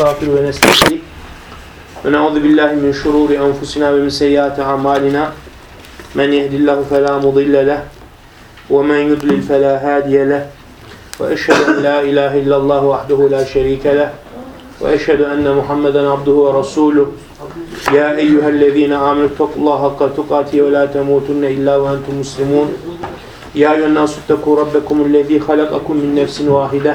Estağfir ve nesta'in. Ve na'udhu billahi min şururi enfusina ve min seyyiati amalina. Men yehdillahu fela mudille leh ve men yudlil fela hadiye leh. Ve eşhedü en la ilahe illallah vahdehu la şerike leh. Ve eşhedü enne Muhammeden abduhu ve resuluh. Ya eyyühellezine aminu tequllaha hakka tukati ve la temutunne illa ve entum muslimun. Ya eyyühen nasu teku rabbekumu lezi halakakum min nefsin vahideh.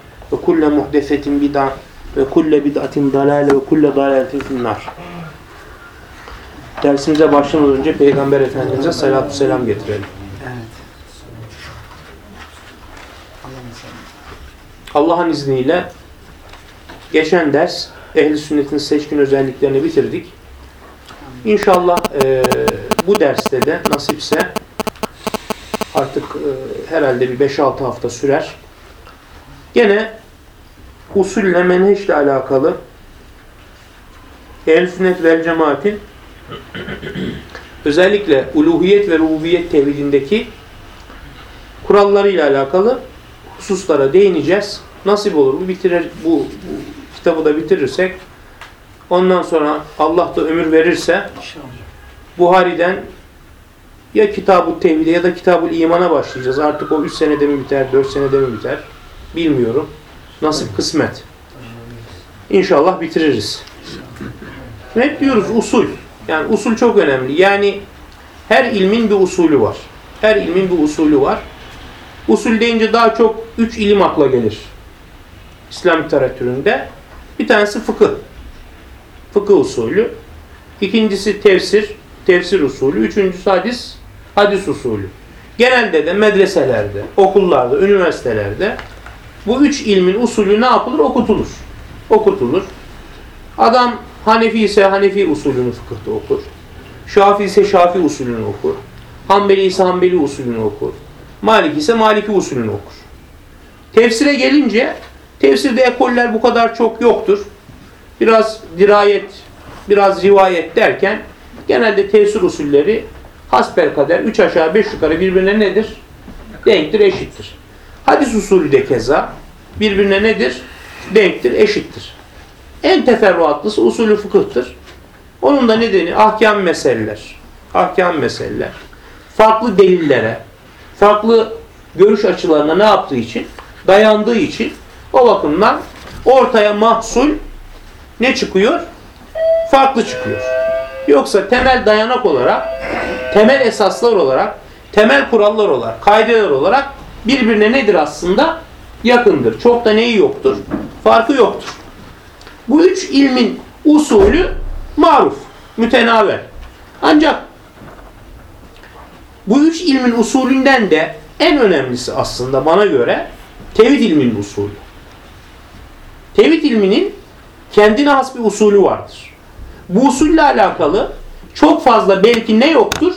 Ve kulle muhdesetin bid'a ve kulle bid'atin dalale ve kulle dalaletin finnar. Dersimize başlamadan önce Peygamber Efendimiz'e salatu selam getirelim. Allah'ın izniyle geçen ders ehl sünnetin seçkin özelliklerini bitirdik. İnşallah e, bu derste de nasipse artık e, herhalde bir 5-6 hafta sürer. Gene usulle menheşle alakalı ehl sünnet vel cemaatin özellikle uluhiyet ve rububiyet tevhidindeki kurallarıyla alakalı hususlara değineceğiz. Nasip olur bu bitirir bu, bu kitabı da bitirirsek ondan sonra Allah da ömür verirse. Buhari'den ya Kitab-ı Tevhid'e ya da Kitab-ı İman'a başlayacağız. Artık o 3 senede mi biter, 4 senede mi biter bilmiyorum. Nasip kısmet. İnşallah bitiririz. Hep diyoruz usul. Yani usul çok önemli. Yani her ilmin bir usulü var. Her ilmin bir usulü var. Usul deyince daha çok üç ilim akla gelir. İslam literatüründe. Bir tanesi fıkıh. Fıkıh usulü. İkincisi tefsir. Tefsir usulü. Üçüncüsü hadis. Hadis usulü. Genelde de medreselerde, okullarda, üniversitelerde bu üç ilmin usulü ne yapılır? Okutulur. Okutulur. Adam Hanefi ise Hanefi usulünü fıkıhta okur. Şafi ise Şafi usulünü okur. Hanbeli ise Hanbeli usulünü okur. Maliki ise Maliki usulünü okur. Tefsire gelince tefsirde ekoller bu kadar çok yoktur. Biraz dirayet, biraz rivayet derken genelde tefsir usulleri hasbelkader 3 aşağı 5 yukarı birbirine nedir? Denktir, eşittir. Hadis usulü de keza birbirine nedir? Denktir, eşittir. En teferruatlısı usulü fıkıhtır. Onun da nedeni ahkam meseleler. Ahkam meseleler. Farklı delillere, farklı görüş açılarına ne yaptığı için? Dayandığı için o bakımdan ortaya mahsul ne çıkıyor? Farklı çıkıyor. Yoksa temel dayanak olarak, temel esaslar olarak, temel kurallar olarak, kaideler olarak birbirine nedir aslında? Yakındır. Çok da neyi yoktur? Farkı yoktur. Bu üç ilmin usulü maruf, mütenaver. Ancak bu üç ilmin usulünden de en önemlisi aslında bana göre tevhid ilminin usulü. Tevhid ilminin kendine has bir usulü vardır. Bu usulle alakalı çok fazla belki ne yoktur?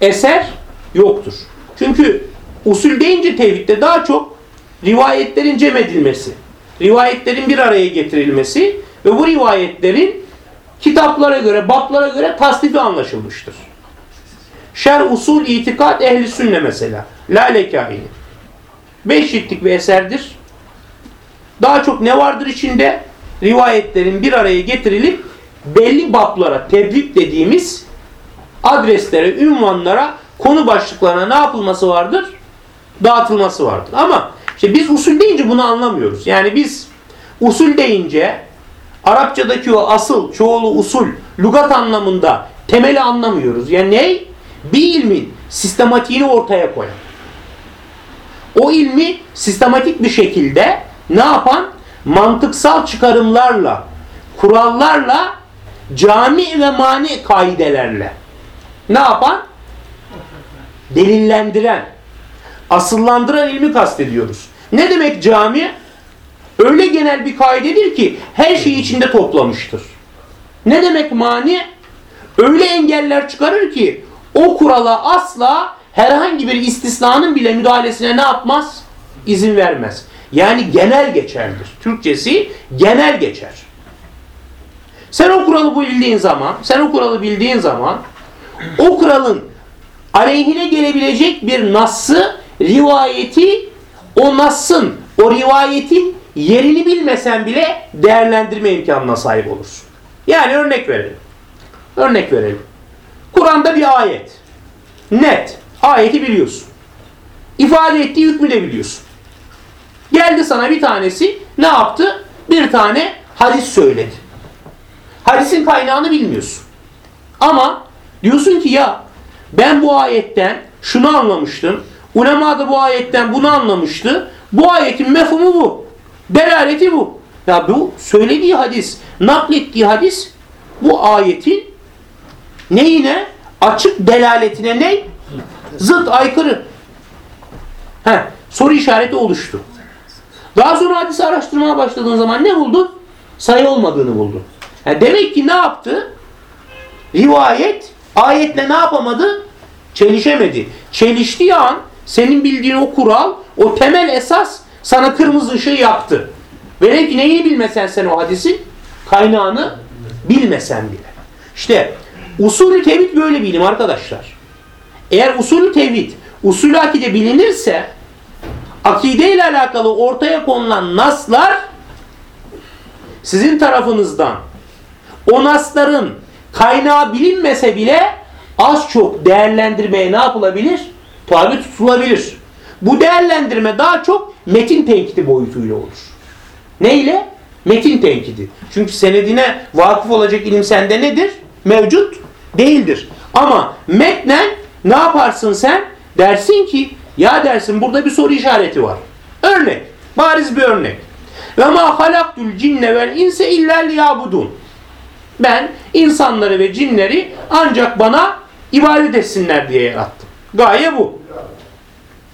Eser yoktur. Çünkü usul deyince tevhidde daha çok rivayetlerin cem edilmesi, rivayetlerin bir araya getirilmesi ve bu rivayetlerin kitaplara göre, bablara göre tasdifi anlaşılmıştır. Şer usul itikat ehli sünne mesela. Lalekaini. Beş ciltlik bir eserdir. Daha çok ne vardır içinde? Rivayetlerin bir araya getirilip belli bablara, tebrik dediğimiz adreslere, ünvanlara, konu başlıklarına ne yapılması vardır? Dağıtılması vardır. Ama işte biz usul deyince bunu anlamıyoruz. Yani biz usul deyince Arapçadaki o asıl, çoğulu usul, lugat anlamında temeli anlamıyoruz. Yani ne? Bir ilmin sistematiğini ortaya koyan. O ilmi sistematik bir şekilde ne yapan? Mantıksal çıkarımlarla, kurallarla, cami ve mani kaidelerle ne yapan? Delillendiren, asıllandıran ilmi kastediyoruz. Ne demek cami? öyle genel bir kaidedir ki her şeyi içinde toplamıştır. Ne demek mani? Öyle engeller çıkarır ki o kurala asla herhangi bir istisnanın bile müdahalesine ne yapmaz? İzin vermez. Yani genel geçerlidir. Türkçesi genel geçer. Sen o kuralı bildiğin zaman, sen o kuralı bildiğin zaman o kuralın aleyhine gelebilecek bir nassı, rivayeti, o nassın, o rivayetin yerini bilmesen bile değerlendirme imkanına sahip olursun. Yani örnek verelim. Örnek verelim. Kur'an'da bir ayet. Net. Ayeti biliyorsun. İfade ettiği hükmü de biliyorsun. Geldi sana bir tanesi ne yaptı? Bir tane hadis söyledi. Hadisin kaynağını bilmiyorsun. Ama diyorsun ki ya ben bu ayetten şunu anlamıştım. Ulema da bu ayetten bunu anlamıştı. Bu ayetin mefhumu bu. Delaleti bu. Ya bu söylediği hadis, naklettiği hadis bu ayetin neyine? Açık delaletine ne? Zıt, aykırı. Heh, soru işareti oluştu. Daha sonra hadisi araştırmaya başladığın zaman ne buldun? Sayı olmadığını buldun. Yani demek ki ne yaptı? Rivayet ayetle ne yapamadı? Çelişemedi. Çeliştiği an senin bildiğin o kural, o temel esas sana kırmızı ışığı yaktı. Velev ki neyi bilmesen sen o hadisin? Kaynağını bilmesen bile. İşte usulü tevhid böyle bilim arkadaşlar. Eğer usulü tevhid, usulü akide bilinirse akide ile alakalı ortaya konulan naslar sizin tarafınızdan o nasların kaynağı bilinmese bile az çok değerlendirmeye ne yapılabilir? Tabi tutulabilir. Bu değerlendirme daha çok metin tenkidi boyutuyla olur. Neyle? Metin tenkidi. Çünkü senedine vakıf olacak ilim sende nedir? Mevcut değildir. Ama metnen ne yaparsın sen? Dersin ki ya dersin burada bir soru işareti var. Örnek. Bariz bir örnek. Ve ma halaktul cinne vel inse illa liyabudun. Ben insanları ve cinleri ancak bana ibadet etsinler diye yarattım. Gaye bu.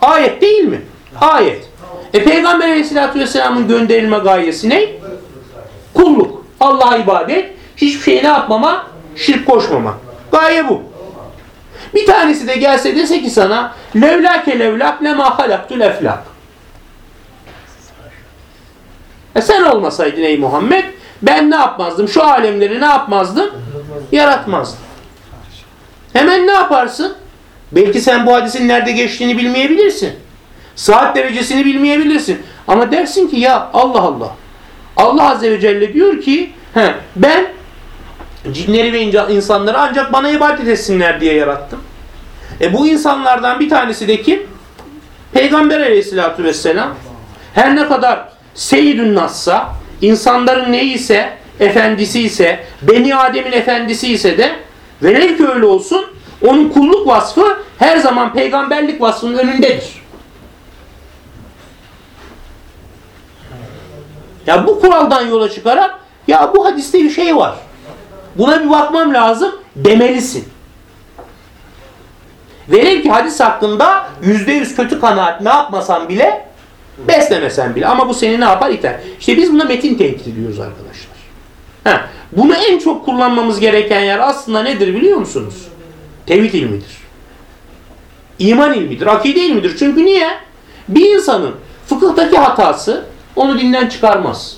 Ayet değil mi? Ayet. E Peygamber Aleyhisselatü Vesselam'ın gönderilme gayesi ne? Kulluk. Allah'a ibadet. Hiçbir şey ne yapmama? Şirk koşmama. Gaye bu. Bir tanesi de gelse dese ki sana levlake levlak lema halaktul eflak. E sen olmasaydın ey Muhammed ben ne yapmazdım? Şu alemleri ne yapmazdım? Yaratmazdım. Hemen ne yaparsın? Belki sen bu hadisin nerede geçtiğini bilmeyebilirsin. Saat derecesini bilmeyebilirsin. Ama dersin ki ya Allah Allah. Allah Azze ve Celle diyor ki he, ben cinleri ve insanları ancak bana ibadet etsinler diye yarattım. E bu insanlardan bir tanesi de kim? Peygamber Aleyhisselatü vesselam. Her ne kadar Seyyidün Nas'sa, insanların neyse, efendisi ise, Beni Adem'in efendisi ise de velev ki öyle olsun, onun kulluk vasfı her zaman peygamberlik vasfının önündedir. Ya bu kuraldan yola çıkarak ya bu hadiste bir şey var. Buna bir bakmam lazım demelisin. Velev ki hadis hakkında yüzde yüz kötü kanaat ne yapmasan bile beslemesen bile. Ama bu seni ne yapar iter. İşte biz buna metin tenkit diyoruz arkadaşlar. Heh. Bunu en çok kullanmamız gereken yer aslında nedir biliyor musunuz? Tevhid ilmidir. İman ilmidir, akide ilmidir. Çünkü niye? Bir insanın fıkıhtaki hatası onu dinden çıkarmaz.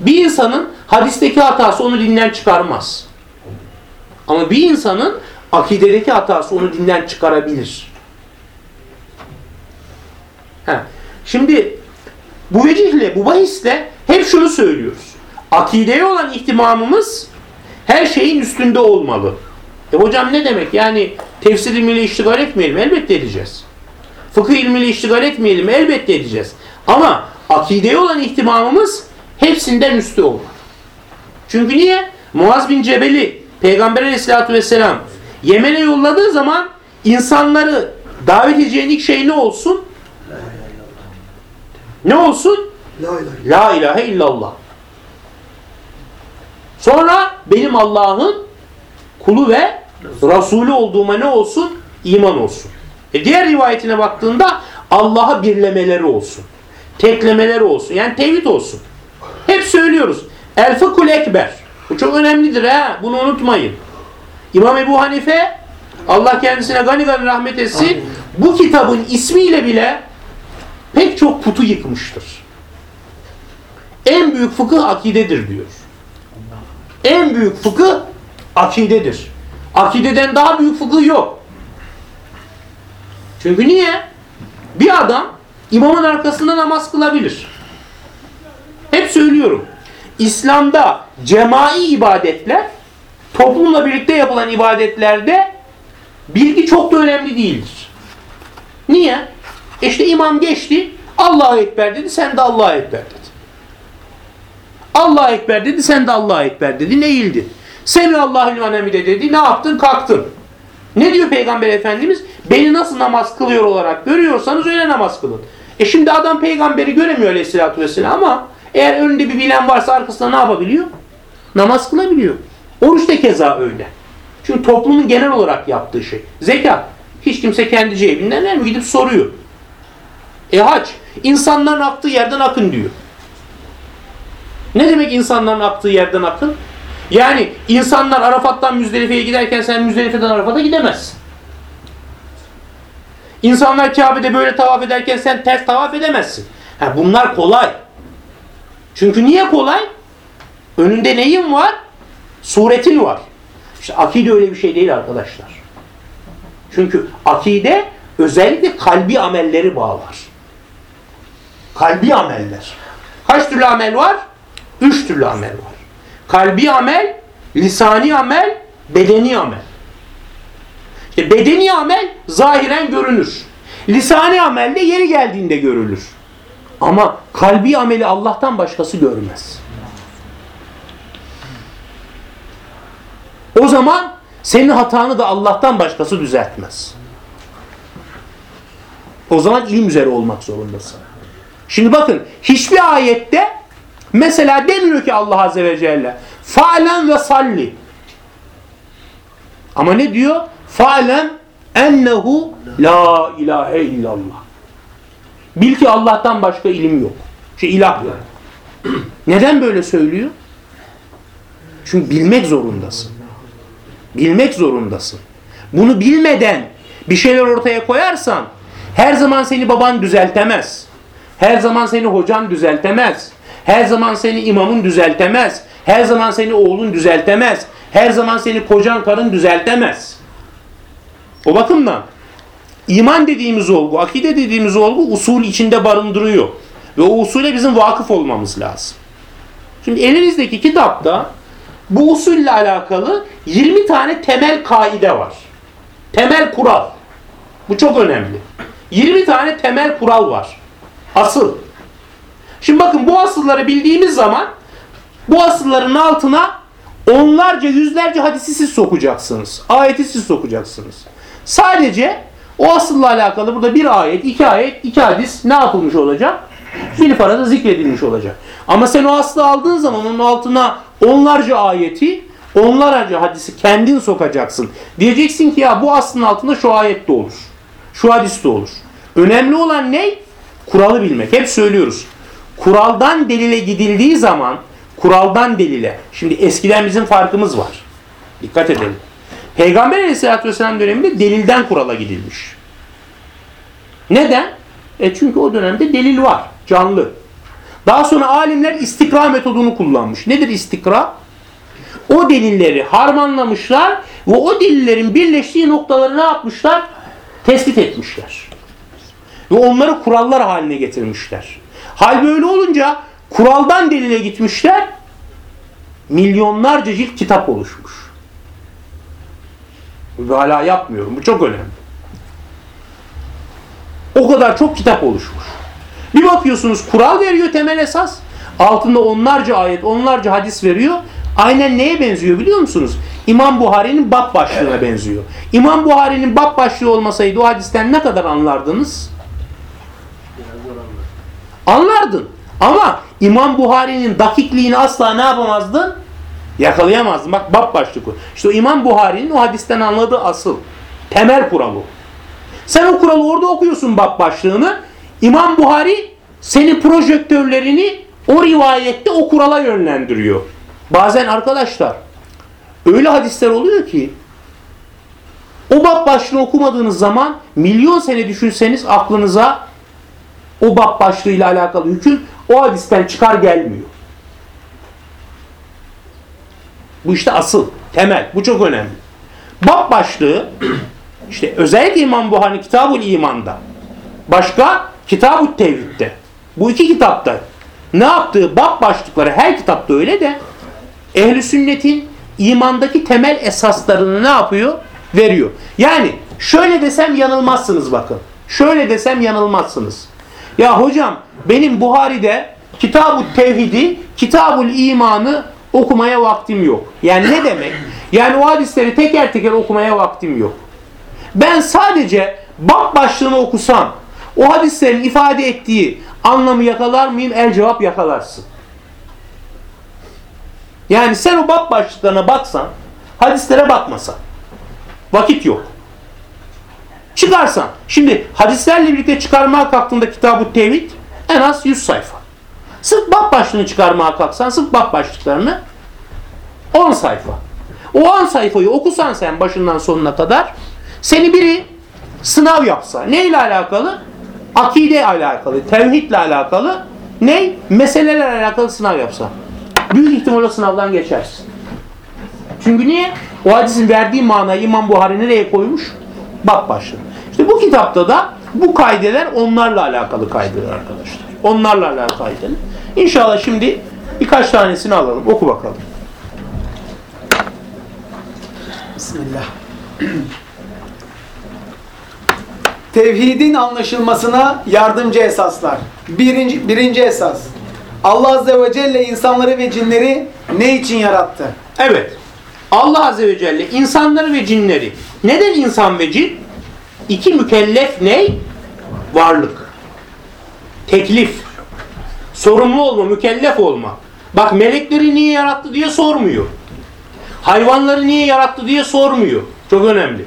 Bir insanın hadisteki hatası onu dinden çıkarmaz. Ama bir insanın akidedeki hatası onu dinden çıkarabilir. Heh. Şimdi bu vecihle, bu bahisle hep şunu söylüyoruz. Akideye olan ihtimamımız her şeyin üstünde olmalı. E hocam ne demek? Yani tefsir ilmiyle iştigal etmeyelim. Elbette edeceğiz. Fıkıh ilmiyle iştigal etmeyelim. Elbette edeceğiz. Ama akideye olan ihtimamımız hepsinden üstü olmalı. Çünkü niye? Muaz bin Cebel'i Peygamber aleyhissalatü vesselam Yemen'e yolladığı zaman insanları davet edeceğin ilk şey ne olsun? Ne olsun? La ilahe La ilahe illallah. Sonra benim Allah'ın kulu ve Resulü olduğuma ne olsun? İman olsun. E diğer rivayetine baktığında Allah'a birlemeleri olsun. teklemeleri olsun. Yani tevhid olsun. Hep söylüyoruz. El fıkhul ekber. Bu çok önemlidir ha. Bunu unutmayın. İmam Ebu Hanife Allah kendisine gani gani rahmet etsin. Bu kitabın ismiyle bile pek çok putu yıkmıştır. En büyük fıkıh akidedir diyor. En büyük fıkıh akidedir. Akideden daha büyük fıkıh yok. Çünkü niye? Bir adam imamın arkasında namaz kılabilir. Hep söylüyorum. İslam'da cemai ibadetler toplumla birlikte yapılan ibadetlerde bilgi çok da önemli değildir. Niye? İşte imam geçti, Allahu Ekber dedi, sen de Allahu Ekber dedi. Allahu Ekber dedi, sen de Allahu Ekber dedi, eğildi. Semi Allahu limen hamide dedi, ne yaptın? Kalktın. Ne diyor Peygamber Efendimiz? Beni nasıl namaz kılıyor olarak görüyorsanız öyle namaz kılın. E şimdi adam peygamberi göremiyor aleyhissalatü vesselam ama eğer önünde bir bilen varsa arkasında ne yapabiliyor? Namaz kılabiliyor. Oruç da keza öyle. Çünkü toplumun genel olarak yaptığı şey. Zekat. Hiç kimse kendi cebinden der mi? Gidip soruyor. E hac. İnsanların aktığı yerden akın diyor. Ne demek insanların aktığı yerden akın? Yani insanlar Arafat'tan Müzdelife'ye giderken sen Müzdelife'den Arafat'a gidemezsin. İnsanlar Kabe'de böyle tavaf ederken sen ters tavaf edemezsin. Ha, bunlar kolay. Çünkü niye kolay? Önünde neyin var? Suretin var. İşte akide öyle bir şey değil arkadaşlar. Çünkü akide özellikle kalbi amelleri bağlar. Kalbi ameller. Kaç türlü amel var? Üç türlü amel var. Kalbi amel, lisani amel, bedeni amel. İşte bedeni amel zahiren görünür. Lisani amel de yeri geldiğinde görülür. Ama kalbi ameli Allah'tan başkası görmez. O zaman senin hatanı da Allah'tan başkası düzeltmez. O zaman ilim üzere olmak zorundasın. Şimdi bakın hiçbir ayette mesela demiyor ki Allah Azze ve Celle fa'len ve salli. Ama ne diyor? Fa'len ennehu la ilahe illallah. Bil ki Allah'tan başka ilim yok. Şey ilah yok. Neden böyle söylüyor? Çünkü bilmek zorundasın. Bilmek zorundasın. Bunu bilmeden bir şeyler ortaya koyarsan her zaman seni baban düzeltemez. Her zaman seni hocan düzeltemez. Her zaman seni imamın düzeltemez. Her zaman seni oğlun düzeltemez. Her zaman seni kocan karın düzeltemez. O bakımdan iman dediğimiz olgu, akide dediğimiz olgu usul içinde barındırıyor. Ve o usule bizim vakıf olmamız lazım. Şimdi elinizdeki kitapta bu usulle alakalı 20 tane temel kaide var. Temel kural. Bu çok önemli. 20 tane temel kural var. Asıl. Şimdi bakın bu asılları bildiğimiz zaman bu asılların altına onlarca yüzlerce hadisi siz sokacaksınız. Ayeti siz sokacaksınız. Sadece o asılla alakalı burada bir ayet, iki ayet, iki hadis ne yapılmış olacak? Bir parada zikredilmiş olacak. Ama sen o aslı aldığın zaman onun altına onlarca ayeti, onlarca hadisi kendin sokacaksın. Diyeceksin ki ya bu aslın altında şu ayet de olur. Şu hadis de olur. Önemli olan ne? Kuralı bilmek. Hep söylüyoruz. Kuraldan delile gidildiği zaman kuraldan delile. Şimdi eskiden bizim farkımız var. Dikkat edelim. Peygamber aleyhissalatü vesselam döneminde delilden kurala gidilmiş. Neden? E çünkü o dönemde delil var. Canlı. Daha sonra alimler istikra metodunu kullanmış. Nedir istikra? O delilleri harmanlamışlar ve o delillerin birleştiği noktaları ne yapmışlar? Tespit etmişler. Ve onları kurallar haline getirmişler. Hal böyle olunca kuraldan delile gitmişler. Milyonlarca cilt kitap oluşmuş. Hala yapmıyorum. Bu çok önemli. O kadar çok kitap oluşmuş. Bir bakıyorsunuz kural veriyor temel esas. Altında onlarca ayet, onlarca hadis veriyor. Aynen neye benziyor biliyor musunuz? İmam Buhari'nin bab başlığına benziyor. İmam Buhari'nin bab başlığı olmasaydı o hadisten ne kadar anlardınız? Anlardın. Ama İmam Buhari'nin dakikliğini asla ne yapamazdın? Yakalayamazdın. Bak bab başlığı. İşte o İmam Buhari'nin o hadisten anladığı asıl. Temel kuralı. Sen o kuralı orada okuyorsun bab başlığını. İmam Buhari senin projektörlerini o rivayette o kurala yönlendiriyor. Bazen arkadaşlar öyle hadisler oluyor ki o bab başlığını okumadığınız zaman milyon sene düşünseniz aklınıza o bab başlığıyla alakalı hüküm o hadisten çıkar gelmiyor. Bu işte asıl, temel. Bu çok önemli. Bab başlığı işte özellikle İmam Buhari Kitabul İman'da başka Kitab-ı Tevhid'de bu iki kitapta ne yaptığı bab başlıkları her kitapta öyle de ehli sünnetin imandaki temel esaslarını ne yapıyor? Veriyor. Yani şöyle desem yanılmazsınız bakın. Şöyle desem yanılmazsınız. Ya hocam benim Buhari'de Kitab-ı Tevhid'i, Kitabul İman'ı okumaya vaktim yok. Yani ne demek? Yani o hadisleri teker teker okumaya vaktim yok. Ben sadece bab başlığını okusam o hadislerin ifade ettiği anlamı yakalar mıyım? El cevap yakalarsın. Yani sen o bab başlıklarına baksan, hadislere bakmasan, vakit yok. Çıkarsan, şimdi hadislerle birlikte çıkarmaya kalktığında kitab-ı tevhid en az 100 sayfa. Sırf bab başlığını çıkarmaya kalksan, sırf bab başlıklarını 10 sayfa. O 10 sayfayı okusan sen başından sonuna kadar seni biri sınav yapsa. Neyle alakalı? Akide alakalı, tevhidle alakalı, ne? Meselelerle alakalı sınav yapsa. Büyük ihtimalle sınavdan geçersin. Çünkü niye? O hadisin verdiği manayı İmam Buhari nereye koymuş? Bak başlığı. İşte bu kitapta da bu kaideler onlarla alakalı kaideler arkadaşlar. Onlarla alakalı kaideler. İnşallah şimdi birkaç tanesini alalım. Oku bakalım. Bismillah. Tevhidin anlaşılmasına yardımcı esaslar. Birinci, birinci esas. Allah Azze ve Celle insanları ve cinleri ne için yarattı? Evet. Allah Azze ve Celle insanları ve cinleri. Neden insan ve cin? İki mükellef ne? Varlık. Teklif. Sorumlu olma, mükellef olma. Bak melekleri niye yarattı diye sormuyor. Hayvanları niye yarattı diye sormuyor. Çok önemli.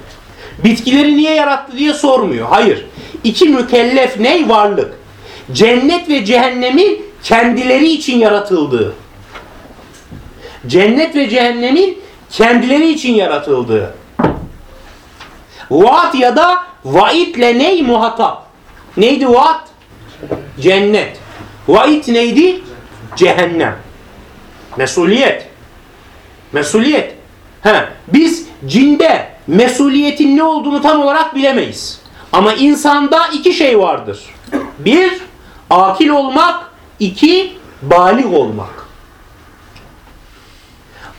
Bitkileri niye yarattı diye sormuyor. Hayır. İki mükellef ne? Varlık. Cennet ve cehennemin kendileri için yaratıldığı. Cennet ve cehennemin kendileri için yaratıldığı. Vaat ya da vaitle ney muhatap? Neydi vaat? Cennet. Vait neydi? Cehennem. Mesuliyet. Mesuliyet. He, biz cinde mesuliyetin ne olduğunu tam olarak bilemeyiz. Ama insanda iki şey vardır. Bir, akil olmak. iki balik olmak.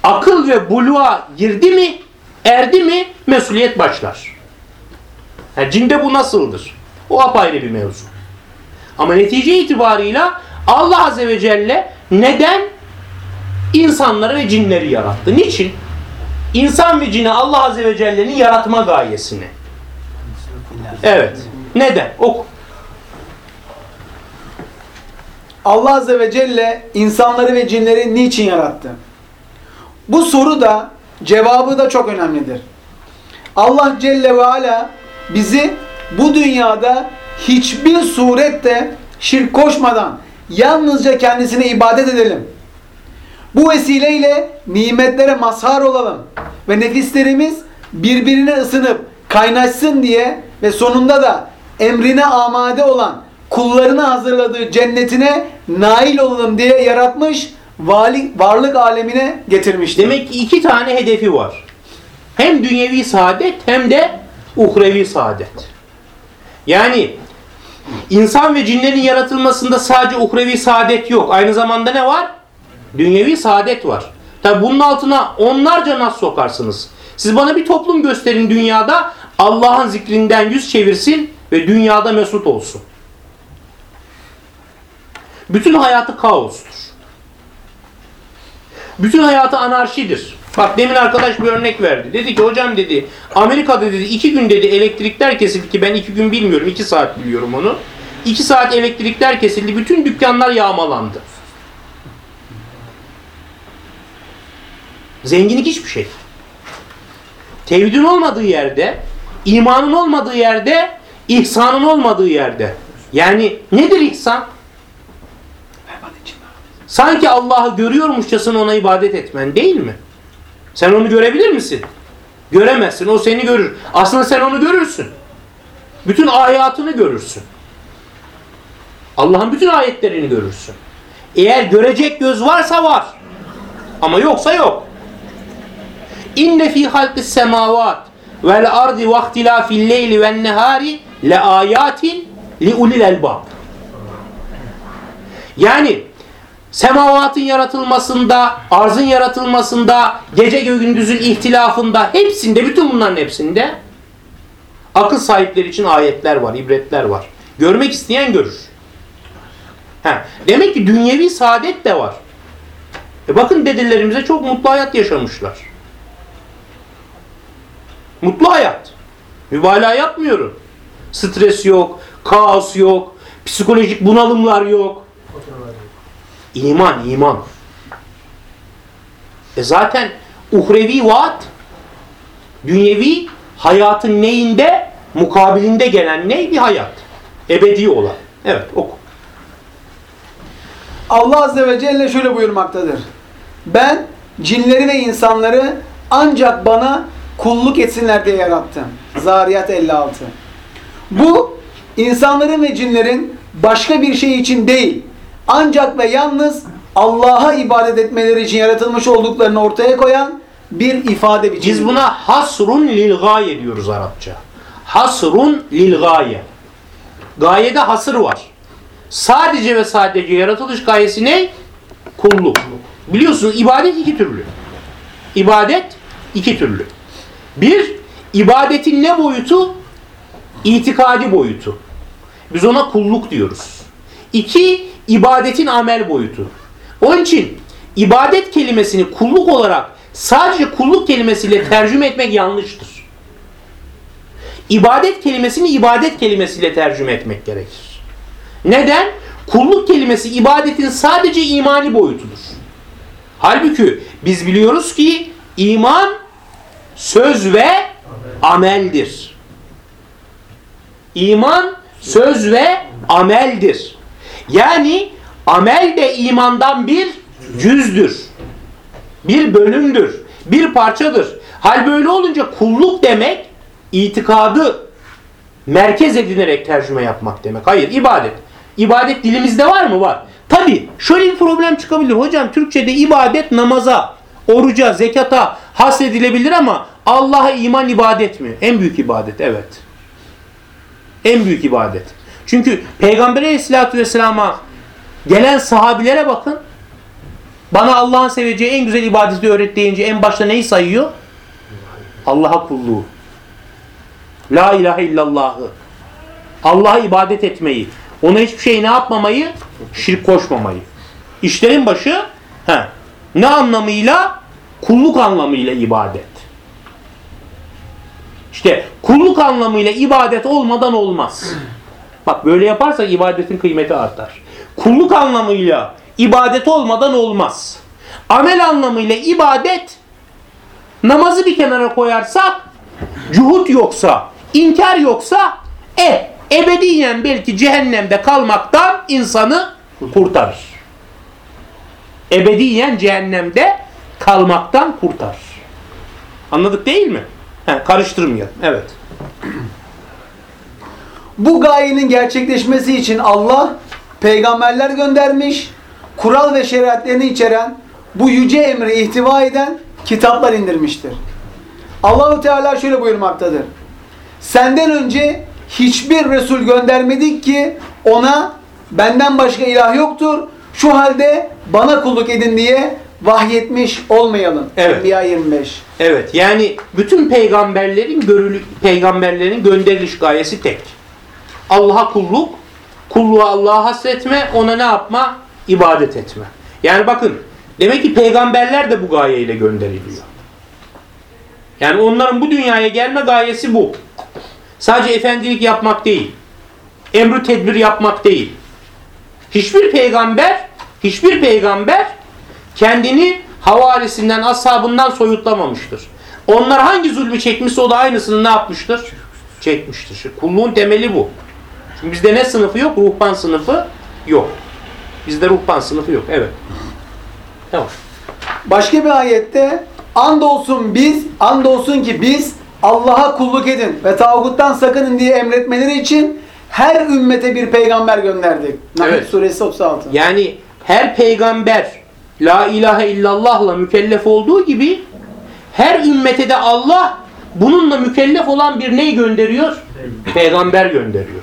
Akıl ve buluğa girdi mi, erdi mi mesuliyet başlar. Ha, cinde bu nasıldır? O apayrı bir mevzu. Ama netice itibarıyla Allah Azze ve Celle neden insanları ve cinleri yarattı? Niçin? İnsan ve cini Allah Azze ve Celle'nin yaratma gayesini. Evet. Neden? Oku. Allah Azze ve Celle insanları ve cinleri niçin yarattı? Bu soru da cevabı da çok önemlidir. Allah Celle ve Ala bizi bu dünyada hiçbir surette şirk koşmadan yalnızca kendisine ibadet edelim. Bu vesileyle nimetlere mazhar olalım ve nefislerimiz birbirine ısınıp kaynaşsın diye ve sonunda da emrine amade olan kullarına hazırladığı cennetine nail olalım diye yaratmış varlık alemine getirmiştir. Demek ki iki tane hedefi var. Hem dünyevi saadet hem de uhrevi saadet. Yani insan ve cinlerin yaratılmasında sadece uhrevi saadet yok. Aynı zamanda ne var? Dünyevi saadet var. Tabi bunun altına onlarca nas sokarsınız. Siz bana bir toplum gösterin dünyada Allah'ın zikrinden yüz çevirsin ve dünyada mesut olsun. Bütün hayatı kaostur. Bütün hayatı anarşidir. Bak demin arkadaş bir örnek verdi. Dedi ki hocam dedi Amerika'da dedi iki gün dedi elektrikler kesildi ki ben iki gün bilmiyorum iki saat biliyorum onu. İki saat elektrikler kesildi. Bütün dükkanlar yağmalandı. Zenginlik hiçbir şey. Tevhidin olmadığı yerde, imanın olmadığı yerde, ihsanın olmadığı yerde. Yani nedir ihsan? sanki Allah'ı görüyormuşçasına ona ibadet etmen değil mi? Sen onu görebilir misin? Göremezsin. O seni görür. Aslında sen onu görürsün. Bütün ayatını görürsün. Allah'ın bütün ayetlerini görürsün. Eğer görecek göz varsa var. Ama yoksa yok. İnne fi halqis semavat vel ardi ve ihtilafil leyli ven nehari le ayatin li ulil elbab. Yani semavatın yaratılmasında, arzın yaratılmasında, gece gündüzün ihtilafında, hepsinde, bütün bunların hepsinde akıl sahipleri için ayetler var, ibretler var. Görmek isteyen görür. Ha, demek ki dünyevi saadet de var. E bakın dedelerimize çok mutlu hayat yaşamışlar. Mutlu hayat. Mübalağa yapmıyorum. Stres yok, kaos yok, psikolojik bunalımlar yok. İman, iman. E zaten uhrevi vaat, dünyevi hayatın neyinde, mukabilinde gelen ne? Bir hayat. Ebedi olan. Evet, oku. Allah Azze ve Celle şöyle buyurmaktadır. Ben cinleri ve insanları ancak bana kulluk etsinler diye yarattım. Zariyat 56. Bu insanların ve cinlerin başka bir şey için değil ancak ve yalnız Allah'a ibadet etmeleri için yaratılmış olduklarını ortaya koyan bir ifade biçimi. Biz buna hasrun lil gaye diyoruz Arapça. Hasrun lil gaye. Gayede hasır var. Sadece ve sadece yaratılış gayesi ne? Kulluk. Biliyorsunuz ibadet iki türlü. İbadet iki türlü. Bir, ibadetin ne boyutu? İtikadi boyutu. Biz ona kulluk diyoruz. İki, ibadetin amel boyutu. Onun için ibadet kelimesini kulluk olarak sadece kulluk kelimesiyle tercüme etmek yanlıştır. İbadet kelimesini ibadet kelimesiyle tercüme etmek gerekir. Neden? Kulluk kelimesi ibadetin sadece imani boyutudur. Halbuki biz biliyoruz ki iman söz ve ameldir. İman söz ve ameldir. Yani amel de imandan bir cüzdür. Bir bölümdür. Bir parçadır. Hal böyle olunca kulluk demek itikadı merkez edinerek tercüme yapmak demek. Hayır ibadet. İbadet dilimizde var mı? Var. Tabi şöyle bir problem çıkabilir. Hocam Türkçe'de ibadet namaza, oruca, zekata hasredilebilir ama Allah'a iman ibadet mi? En büyük ibadet evet. En büyük ibadet. Çünkü Peygamber Aleyhisselatü Vesselam'a gelen sahabilere bakın. Bana Allah'ın seveceği en güzel ibadeti öğret deyince en başta neyi sayıyor? Allah'a kulluğu. La ilahe illallahı. Allah'a ibadet etmeyi. Ona hiçbir şey ne yapmamayı? Şirk koşmamayı. İşlerin başı he, ne anlamıyla? Kulluk anlamıyla ibadet. İşte kulluk anlamıyla ibadet olmadan olmaz. Bak böyle yaparsak ibadetin kıymeti artar. Kulluk anlamıyla ibadet olmadan olmaz. Amel anlamıyla ibadet namazı bir kenara koyarsak cuhut yoksa, inkar yoksa e ebediyen belki cehennemde kalmaktan insanı kurtarır. Ebediyen cehennemde kalmaktan kurtarır. Anladık değil mi? He, karıştırmayalım. Evet. Bu gayenin gerçekleşmesi için Allah peygamberler göndermiş, kural ve şeriatlerini içeren bu yüce emri ihtiva eden kitaplar indirmiştir. Allahu Teala şöyle buyurmaktadır. Senden önce hiçbir Resul göndermedik ki ona benden başka ilah yoktur. Şu halde bana kulluk edin diye vahyetmiş olmayalım. Evet. Enbiya 25. Evet. Yani bütün peygamberlerin görülü peygamberlerin gönderiliş gayesi tek. Allah'a kulluk, kulluğa Allah'a hasretme, ona ne yapma? İbadet etme. Yani bakın, demek ki peygamberler de bu gayeyle gönderiliyor. Yani onların bu dünyaya gelme gayesi bu. Sadece efendilik yapmak değil. Emri tedbir yapmak değil. Hiçbir peygamber, hiçbir peygamber kendini havarisinden, ashabından soyutlamamıştır. Onlar hangi zulmü çekmişse o da aynısını ne yapmıştır? Çekmiştir. Kulluğun temeli bu. Çünkü bizde ne sınıfı yok? Ruhban sınıfı yok. Bizde ruhban sınıfı yok. Evet. Tamam. Başka bir ayette andolsun biz, andolsun ki biz Allah'a kulluk edin ve tağuttan sakının diye emretmeleri için her ümmete bir peygamber gönderdik. Nahl Evet. suresi 36. Yani her peygamber la ilahe illallah'la mükellef olduğu gibi her ümmete de Allah bununla mükellef olan bir ney gönderiyor? Peygamber gönderiyor.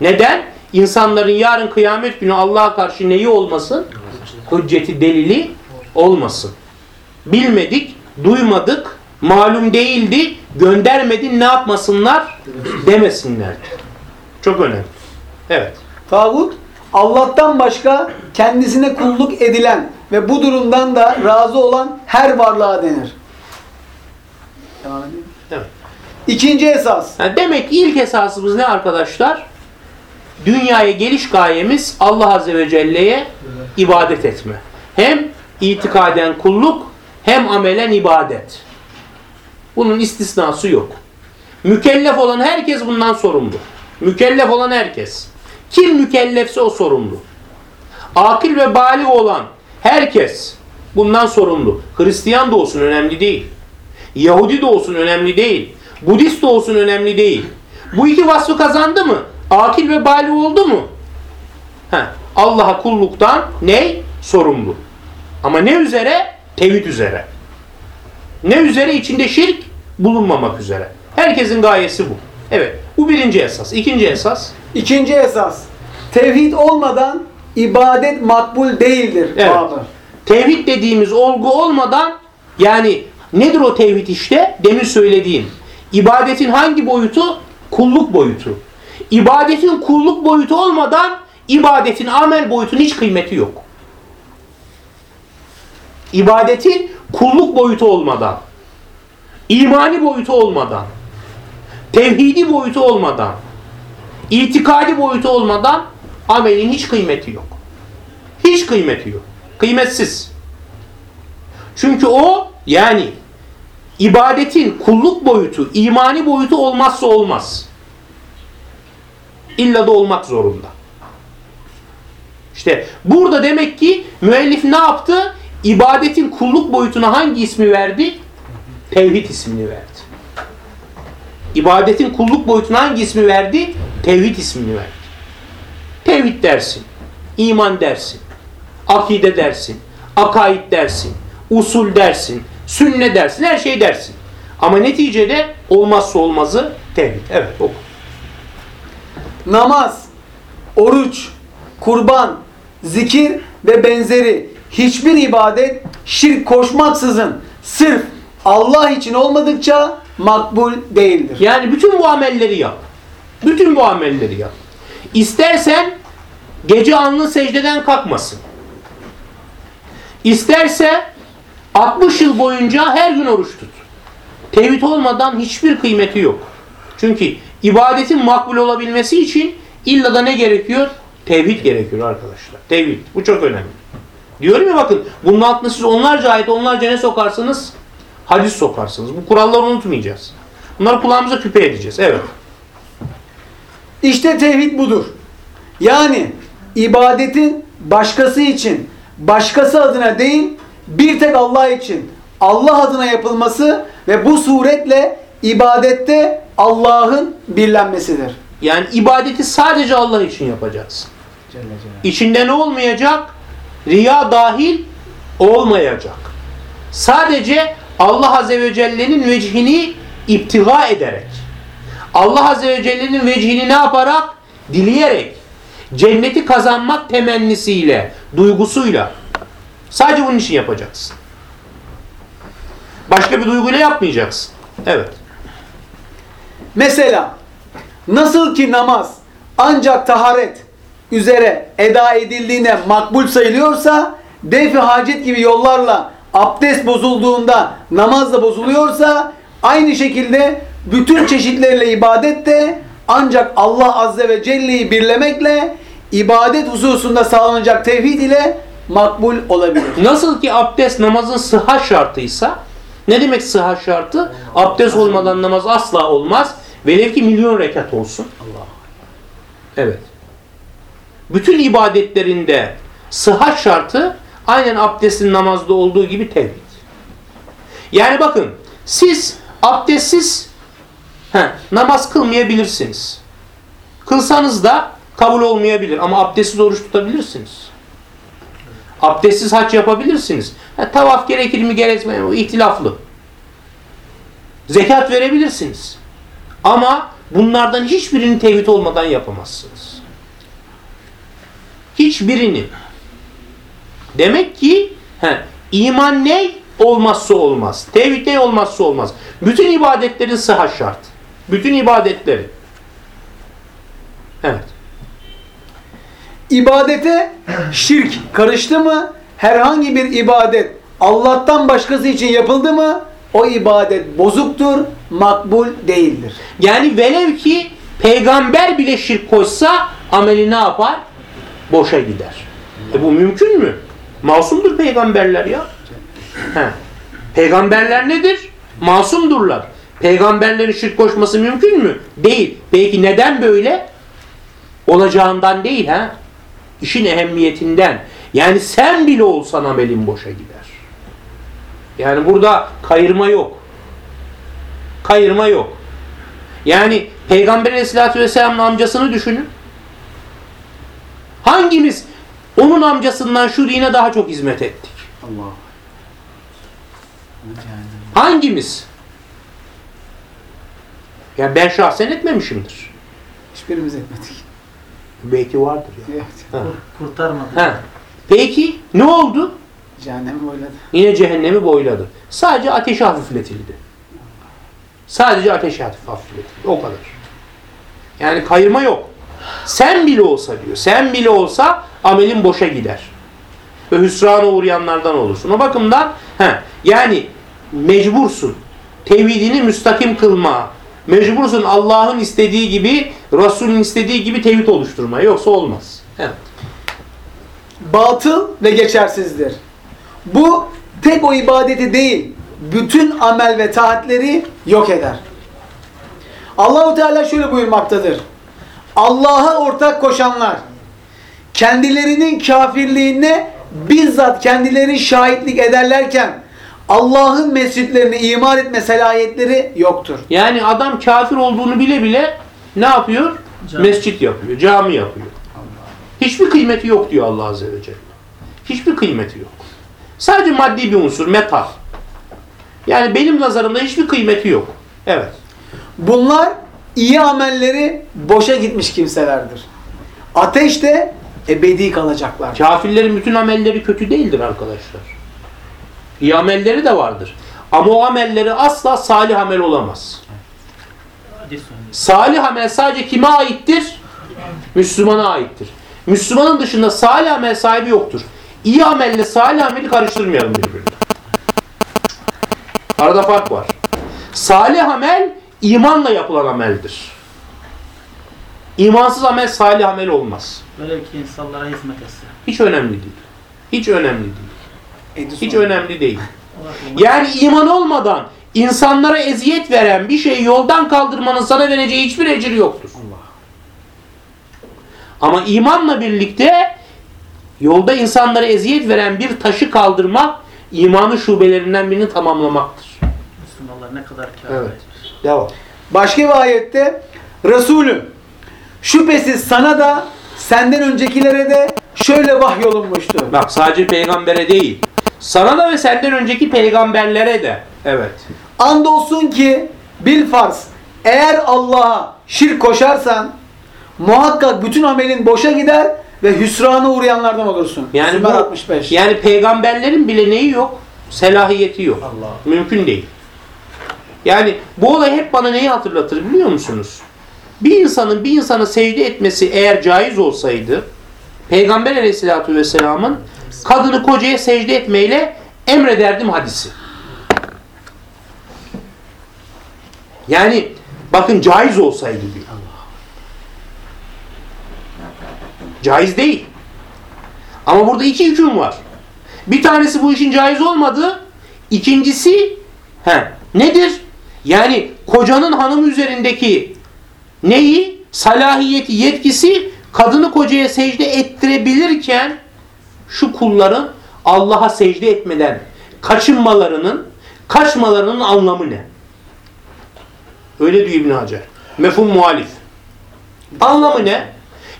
Neden? İnsanların yarın kıyamet günü Allah'a karşı neyi olmasın? Hücceti delili olmasın. Bilmedik, duymadık, malum değildi, göndermedin ne yapmasınlar? Demesinler. Çok önemli. Evet. Tağut Allah'tan başka kendisine kulluk edilen ve bu durumdan da razı olan her varlığa denir. Devam. Evet. İkinci esas. Yani demek ki ilk esasımız ne arkadaşlar? Dünyaya geliş gayemiz Allah Azze ve Celle'ye ibadet etme. Hem itikaden kulluk hem amelen ibadet. Bunun istisnası yok. Mükellef olan herkes bundan sorumlu. Mükellef olan herkes. Kim mükellefse o sorumlu. Akil ve bali olan herkes bundan sorumlu. Hristiyan da olsun önemli değil. Yahudi de olsun önemli değil. Budist de olsun önemli değil. Bu iki vasfı kazandı mı? Akil ve bali oldu mu? Allah'a kulluktan ne? Sorumlu. Ama ne üzere? Tevhid üzere. Ne üzere? içinde şirk bulunmamak üzere. Herkesin gayesi bu. Evet. Bu birinci esas. İkinci esas. İkinci esas. Tevhid olmadan ibadet makbul değildir. Evet. babı. Tevhid dediğimiz olgu olmadan yani nedir o tevhid işte? Demin söylediğim. İbadetin hangi boyutu? Kulluk boyutu. İbadetin kulluk boyutu olmadan ibadetin amel boyutunun hiç kıymeti yok. İbadetin kulluk boyutu olmadan, imani boyutu olmadan, tevhidi boyutu olmadan, itikadi boyutu olmadan amelin hiç kıymeti yok. Hiç kıymeti yok. Kıymetsiz. Çünkü o yani ibadetin kulluk boyutu, imani boyutu olmazsa olmaz. İlla da olmak zorunda. İşte burada demek ki müellif ne yaptı? İbadetin kulluk boyutuna hangi ismi verdi? Tevhid ismini verdi. İbadetin kulluk boyutuna hangi ismi verdi? Tevhid ismini verdi. Tevhid dersin, iman dersin, akide dersin, akaid dersin, usul dersin, sünne dersin, her şey dersin. Ama neticede olmazsa olmazı tevhid. Evet oku. Namaz, oruç, kurban, zikir ve benzeri hiçbir ibadet şirk koşmaksızın sırf Allah için olmadıkça makbul değildir. Yani bütün bu amelleri yap. Bütün bu amelleri yap. İstersen gece alnın secdeden kalkmasın. İsterse 60 yıl boyunca her gün oruç tut. Tevhid olmadan hiçbir kıymeti yok. Çünkü ibadetin makbul olabilmesi için illa da ne gerekiyor? Tevhid gerekiyor arkadaşlar. Tevhid. Bu çok önemli. Diyorum ya bakın bunun altına siz onlarca ayet onlarca ne sokarsınız? Hadis sokarsınız. Bu kuralları unutmayacağız. Bunları kulağımıza küpe edeceğiz. Evet. İşte tevhid budur. Yani ibadetin başkası için, başkası adına değil, bir tek Allah için, Allah adına yapılması ve bu suretle ibadette Allah'ın birlenmesidir. Yani ibadeti sadece Allah için yapacaksın. İçinde ne olmayacak? Riya dahil olmayacak. Sadece Allah Azze ve Celle'nin vecihini iptiga ederek, Allah Azze ve Celle'nin vecihini ne yaparak? Dileyerek, cenneti kazanmak temennisiyle, duygusuyla. Sadece bunun için yapacaksın. Başka bir duyguyla yapmayacaksın. Evet. Mesela nasıl ki namaz ancak taharet üzere eda edildiğinde makbul sayılıyorsa defi hacet gibi yollarla abdest bozulduğunda namaz da bozuluyorsa aynı şekilde bütün çeşitleriyle ibadet de ancak Allah Azze ve Celle'yi birlemekle ibadet hususunda sağlanacak tevhid ile makbul olabilir. Nasıl ki abdest namazın sıhhat şartıysa ne demek sıhhat şartı? Abdest olmadan namaz asla olmaz. Velev ki milyon rekat olsun. Evet. bütün ibadetlerinde sıhhat şartı aynen abdestin namazda olduğu gibi tevhid. Yani bakın siz abdestsiz he, namaz kılmayabilirsiniz. Kılsanız da kabul olmayabilir ama abdestsiz oruç tutabilirsiniz. Abdestsiz haç yapabilirsiniz. Ha, tavaf gerekir mi gerekmez mi? O ihtilaflı. Zekat verebilirsiniz. Ama bunlardan hiçbirini tevhid olmadan yapamazsınız. Hiçbirini. Demek ki he, iman ne olmazsa olmaz. Tevhid ne olmazsa olmaz. Bütün ibadetlerin sıhhat şart. Bütün ibadetleri. Evet. İbadete şirk karıştı mı? Herhangi bir ibadet Allah'tan başkası için yapıldı mı? O ibadet bozuktur, makbul değildir. Yani velev ki peygamber bile şirk koşsa ameli ne yapar? Boşa gider. E bu mümkün mü? Masumdur peygamberler ya. He. Peygamberler nedir? Masumdurlar. Peygamberlerin şirk koşması mümkün mü? Değil. Peki neden böyle? Olacağından değil ha. İşin ehemmiyetinden. Yani sen bile olsan amelin boşa gider. Yani burada kayırma yok. Kayırma yok. Yani Peygamber Aleyhisselatü Vesselam'ın amcasını düşünün. Hangimiz onun amcasından şu dine daha çok hizmet ettik? Allah. Hangimiz? Ya ben şahsen etmemişimdir. Hiçbirimiz etmedik. Belki vardır ya. Evet. Ha. Kurtarmadı. Ha. Peki ne oldu? Cehennemi oyladı. Yine cehennemi boyladı. Sadece ateşi hafifletildi. Sadece ateşi hafif hafifletildi. O kadar. Yani kayırma yok. Sen bile olsa diyor. Sen bile olsa amelin boşa gider. Ve hüsrana uğrayanlardan olursun. O bakımdan he, yani mecbursun. Tevhidini müstakim kılma. Mecbursun Allah'ın istediği gibi, Resul'ün istediği gibi tevhid oluşturma. Yoksa olmaz. Evet. Batıl ve geçersizdir. Bu tek o ibadeti değil, bütün amel ve taatleri yok eder. Allahu Teala şöyle buyurmaktadır. Allah'a ortak koşanlar kendilerinin kafirliğine bizzat kendileri şahitlik ederlerken Allah'ın mescitlerini imar etme selahiyetleri yoktur. Yani adam kafir olduğunu bile bile ne yapıyor? Cami. Mescit yapıyor, cami yapıyor. Hiçbir kıymeti yok diyor Allah Azze ve Celle. Hiçbir kıymeti yok. Sadece maddi bir unsur, metal. Yani benim nazarımda hiçbir kıymeti yok. Evet. Bunlar iyi amelleri boşa gitmiş kimselerdir. Ateşte ebedi kalacaklar. Kafirlerin bütün amelleri kötü değildir arkadaşlar. İyi amelleri de vardır. Ama o amelleri asla salih amel olamaz. Salih amel sadece kime aittir? Müslümana aittir. Müslümanın dışında salih amel sahibi yoktur. İyi amelle salih ameli karıştırmayalım birbirine. Arada fark var. Salih amel imanla yapılan ameldir. İmansız amel salih amel olmaz. Böyle ki insanlara hizmet etse. Hiç önemli değil. Hiç önemli değil. Edison. Hiç önemli değil. Yani iman olmadan insanlara eziyet veren bir şeyi yoldan kaldırmanın sana vereceği hiçbir ecir yoktur. Ama imanla birlikte yolda insanlara eziyet veren bir taşı kaldırmak imanın şubelerinden birini tamamlamaktır. Müslümanlar ne kadar kâr Evet. Devam. Başka bir ayette Resulüm şüphesiz sana da senden öncekilere de şöyle vahyolunmuştu. Bak sadece peygambere değil. Sana da ve senden önceki peygamberlere de. Evet. Andolsun ki bil farz eğer Allah'a şirk koşarsan muhakkak bütün amelin boşa gider ve hüsrana uğrayanlardan olursun. Yani Zümer bu, 65. yani peygamberlerin bile neyi yok? Selahiyeti yok. Allah. Mümkün değil. Yani bu olay hep bana neyi hatırlatır biliyor musunuz? Bir insanın bir insana secde etmesi eğer caiz olsaydı Peygamber aleyhissalatü vesselamın kadını kocaya secde etmeyle emrederdim hadisi. Yani bakın caiz olsaydı diyor. Caiz değil. Ama burada iki hüküm var. Bir tanesi bu işin caiz olmadığı, ikincisi he, nedir? Yani kocanın hanım üzerindeki neyi? Salahiyeti, yetkisi kadını kocaya secde ettirebilirken şu kulların Allah'a secde etmeden kaçınmalarının, kaçmalarının anlamı ne? Öyle diyor İbn Hacer. Mefhum muhalif. Anlamı ne?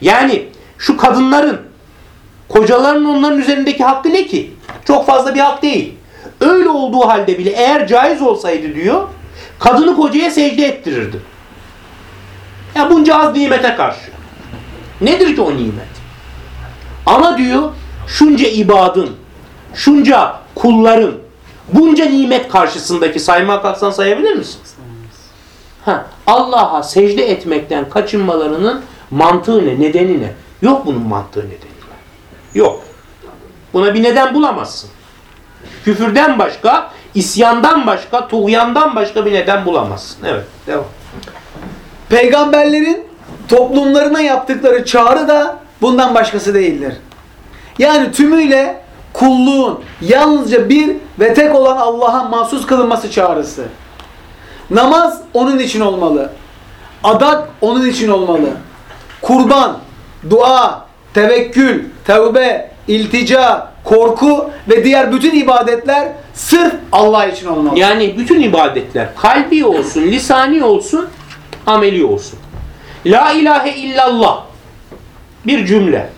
Yani şu kadınların kocalarının onların üzerindeki hakkı ne ki? Çok fazla bir hak değil. Öyle olduğu halde bile eğer caiz olsaydı diyor, kadını kocaya secde ettirirdi. Ya bunca az nimete karşı. Nedir ki o nimet? Ama diyor şunca ibadın, şunca kulların, bunca nimet karşısındaki saymak kalksan sayabilir misin? Ha, Allah'a secde etmekten kaçınmalarının mantığı ne, nedeni ne? Yok bunun mantığı nedeni. Yok. Buna bir neden bulamazsın. Küfürden başka, isyandan başka, tuğyandan başka bir neden bulamazsın. Evet, devam. Peygamberlerin toplumlarına yaptıkları çağrı da bundan başkası değildir. Yani tümüyle kulluğun yalnızca bir ve tek olan Allah'a mahsus kılınması çağrısı. Namaz onun için olmalı. Adak onun için olmalı. Kurban, dua, tevekkül, tevbe, iltica, korku ve diğer bütün ibadetler sırf Allah için olmalı. Yani bütün ibadetler kalbi olsun, lisani olsun, ameli olsun. La ilahe illallah bir cümle.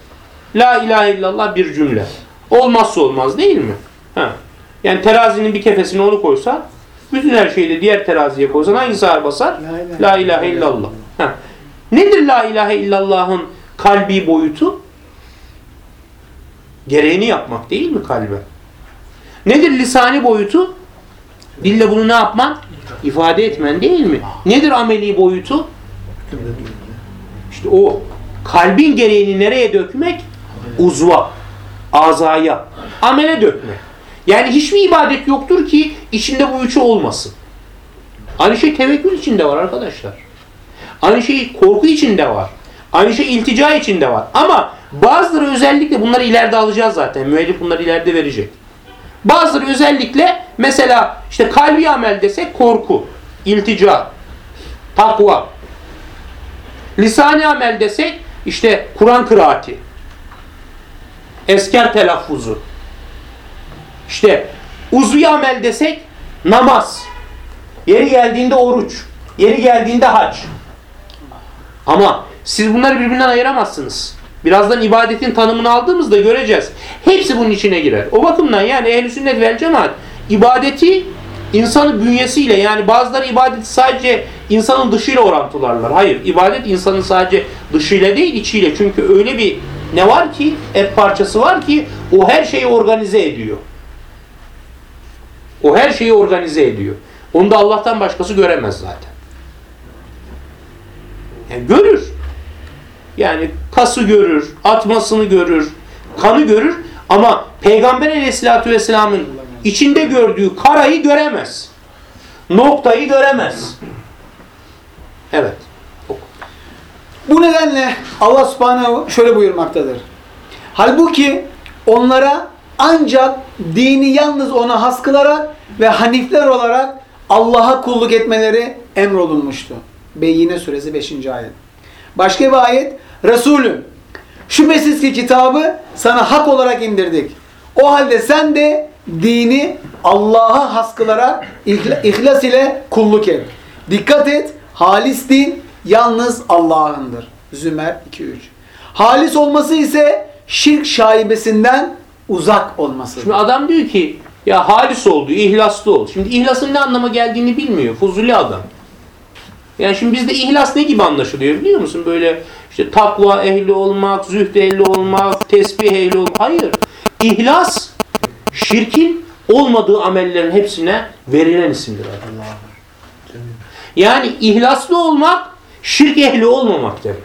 La ilahe illallah bir cümle. Olmazsa olmaz değil mi? Ha. Yani terazinin bir kefesine onu koysa, bütün her şeyi de diğer teraziye koysan hangisi ağır basar? La ilahe La ilahe illallah. Ha. Nedir la ilahe illallah'ın kalbi boyutu? Gereğini yapmak değil mi kalbe? Nedir lisani boyutu? Dille bunu ne yapman? İfade etmen değil mi? Nedir ameli boyutu? İşte o kalbin gereğini nereye dökmek? Uzva, azaya, amele dökmek. Yani hiçbir ibadet yoktur ki içinde bu üçü olmasın. Aynı şey tevekkül içinde var arkadaşlar. Aynı şey korku içinde var. Aynı şey iltica içinde var. Ama bazıları özellikle bunları ileride alacağız zaten. Müellif bunları ileride verecek. Bazıları özellikle mesela işte kalbi amel desek korku, iltica, takva. Lisani amel desek işte Kur'an kıraati, esker telaffuzu. İşte uzvi amel desek namaz. Yeri geldiğinde oruç. Yeri geldiğinde hac. Ama siz bunları birbirinden ayıramazsınız. Birazdan ibadetin tanımını aldığımızda göreceğiz. Hepsi bunun içine girer. O bakımdan yani ehl sünnet vel cemaat ibadeti insanın bünyesiyle yani bazıları ibadeti sadece insanın dışıyla orantılarlar. Hayır, ibadet insanın sadece dışıyla değil içiyle. Çünkü öyle bir ne var ki, et parçası var ki o her şeyi organize ediyor. O her şeyi organize ediyor. Onu da Allah'tan başkası göremez zaten. Yani görür. Yani kası görür, atmasını görür, kanı görür ama Peygamber aleyhissalatü vesselamın içinde gördüğü karayı göremez. Noktayı göremez. Evet. Bu nedenle Allah subhanehu şöyle buyurmaktadır. Halbuki onlara ancak dini yalnız ona has kılarak ve hanifler olarak Allah'a kulluk etmeleri emrolunmuştu. Beyyine suresi 5. ayet. Başka bir ayet Resulüm şüphesiz ki kitabı sana hak olarak indirdik. O halde sen de dini Allah'a has kılarak ihla- ihlas ile kulluk et. Dikkat et halis din yalnız Allah'ındır. Zümer 2-3. Halis olması ise şirk şaibesinden uzak olmasıdır. Şimdi adam diyor ki ya halis oldu, ihlaslı ol. Şimdi ihlasın ne anlama geldiğini bilmiyor. Fuzuli adam. Yani şimdi bizde ihlas ne gibi anlaşılıyor biliyor musun? Böyle işte takva ehli olmak, zühd ehli olmak, tesbih ehli olmak. Hayır. İhlas şirkin olmadığı amellerin hepsine verilen isimdir. Yani ihlaslı olmak şirk ehli olmamak demek.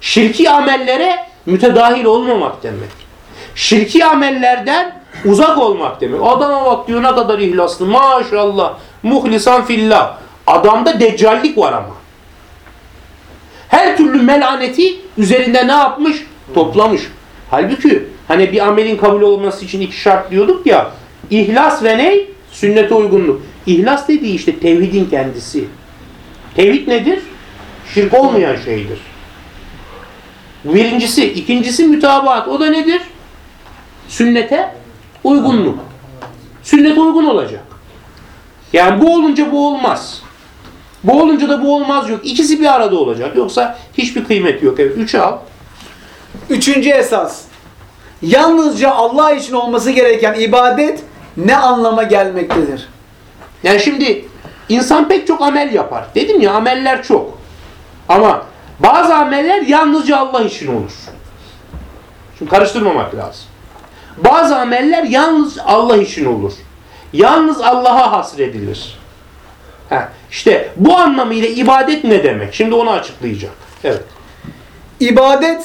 Şirki amellere mütedahil olmamak demek. Şirki amellerden uzak olmak demek. Adama bak diyor ne kadar ihlaslı. Maşallah. Muhlisan fillah. Adamda deccallik var ama. Her türlü melaneti üzerinde ne yapmış? Toplamış. Halbuki hani bir amelin kabul olması için iki şart diyorduk ya. İhlas ve ne? Sünnete uygunluk. İhlas dediği işte tevhidin kendisi. Tevhid nedir? Şirk olmayan şeydir. Birincisi. ikincisi mütabaat. O da nedir? Sünnete uygunluk. Sünnet uygun olacak. Yani bu olunca bu olmaz. Bu olunca da bu olmaz yok. İkisi bir arada olacak. Yoksa hiçbir kıymeti yok. Evet, üçü al. Üçüncü esas. Yalnızca Allah için olması gereken ibadet ne anlama gelmektedir? Yani şimdi insan pek çok amel yapar. Dedim ya ameller çok. Ama bazı ameller yalnızca Allah için olur. Şimdi karıştırmamak lazım. Bazı ameller yalnız Allah için olur. Yalnız Allah'a hasredilir. Ha, işte bu anlamıyla ibadet ne demek? Şimdi onu açıklayacak. Evet. İbadet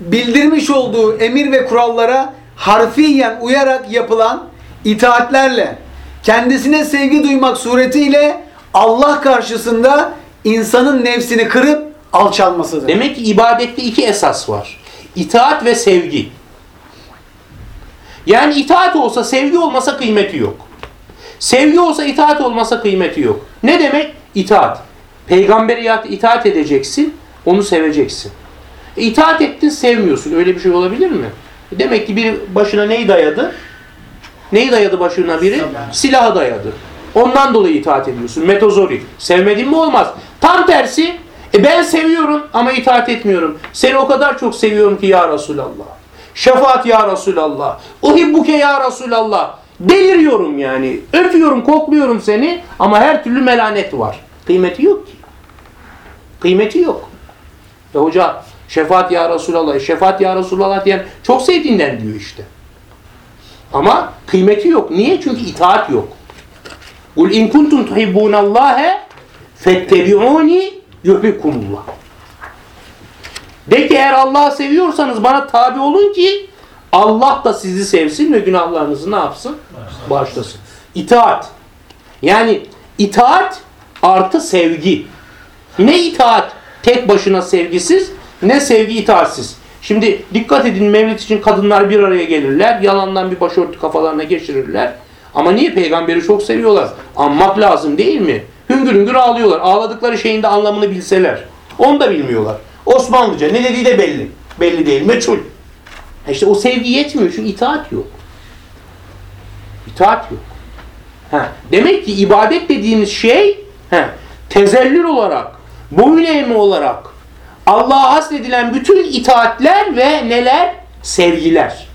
bildirmiş olduğu emir ve kurallara harfiyen uyarak yapılan itaatlerle kendisine sevgi duymak suretiyle Allah karşısında insanın nefsini kırıp alçalmasıdır. Demek ki ibadette iki esas var. İtaat ve sevgi. Yani itaat olsa sevgi olmasa kıymeti yok. Sevgi olsa itaat olmasa kıymeti yok. Ne demek? İtaat. Peygambere itaat- edeceksin, onu seveceksin. E, itaat ettin sevmiyorsun. Öyle bir şey olabilir mi? Demek ki biri başına neyi dayadı? Neyi dayadı başına biri? Silahı dayadı. Ondan dolayı itaat ediyorsun. Metozori. Sevmedin mi olmaz. Tam tersi. E ben seviyorum ama itaat etmiyorum. Seni o kadar çok seviyorum ki ya Resulallah. Şefaat ya Resulallah. Uhibbuke ya Resulallah. Deliriyorum yani. Öpüyorum, kokluyorum seni ama her türlü melanet var. Kıymeti yok ki. Kıymeti yok. Ya hoca şefaat ya Resulallah, şefaat ya Resulallah diyen çok sevdiğinden diyor işte. Ama kıymeti yok. Niye? Çünkü itaat yok. Kul in kuntum tuhibbunallaha fettebi'uni yuhibbukumullah. De ki eğer Allah'ı seviyorsanız bana tabi olun ki Allah da sizi sevsin ve günahlarınızı ne yapsın? Bağışlasın. İtaat. Yani itaat artı sevgi. Ne itaat tek başına sevgisiz ne sevgi itaatsiz. Şimdi dikkat edin mevlid için kadınlar bir araya gelirler. Yalandan bir başörtü kafalarına geçirirler. Ama niye peygamberi çok seviyorlar? Anmak lazım değil mi? Hüngür hüngür ağlıyorlar. Ağladıkları şeyin de anlamını bilseler. Onu da bilmiyorlar. Osmanlıca ne dediği de belli. Belli değil. Meçhul. İşte o sevgi yetmiyor çünkü itaat yok. İtaat yok. Ha, demek ki ibadet dediğimiz şey ha, tezellül olarak, boyun eğme olarak Allah'a hasredilen bütün itaatler ve neler? Sevgiler.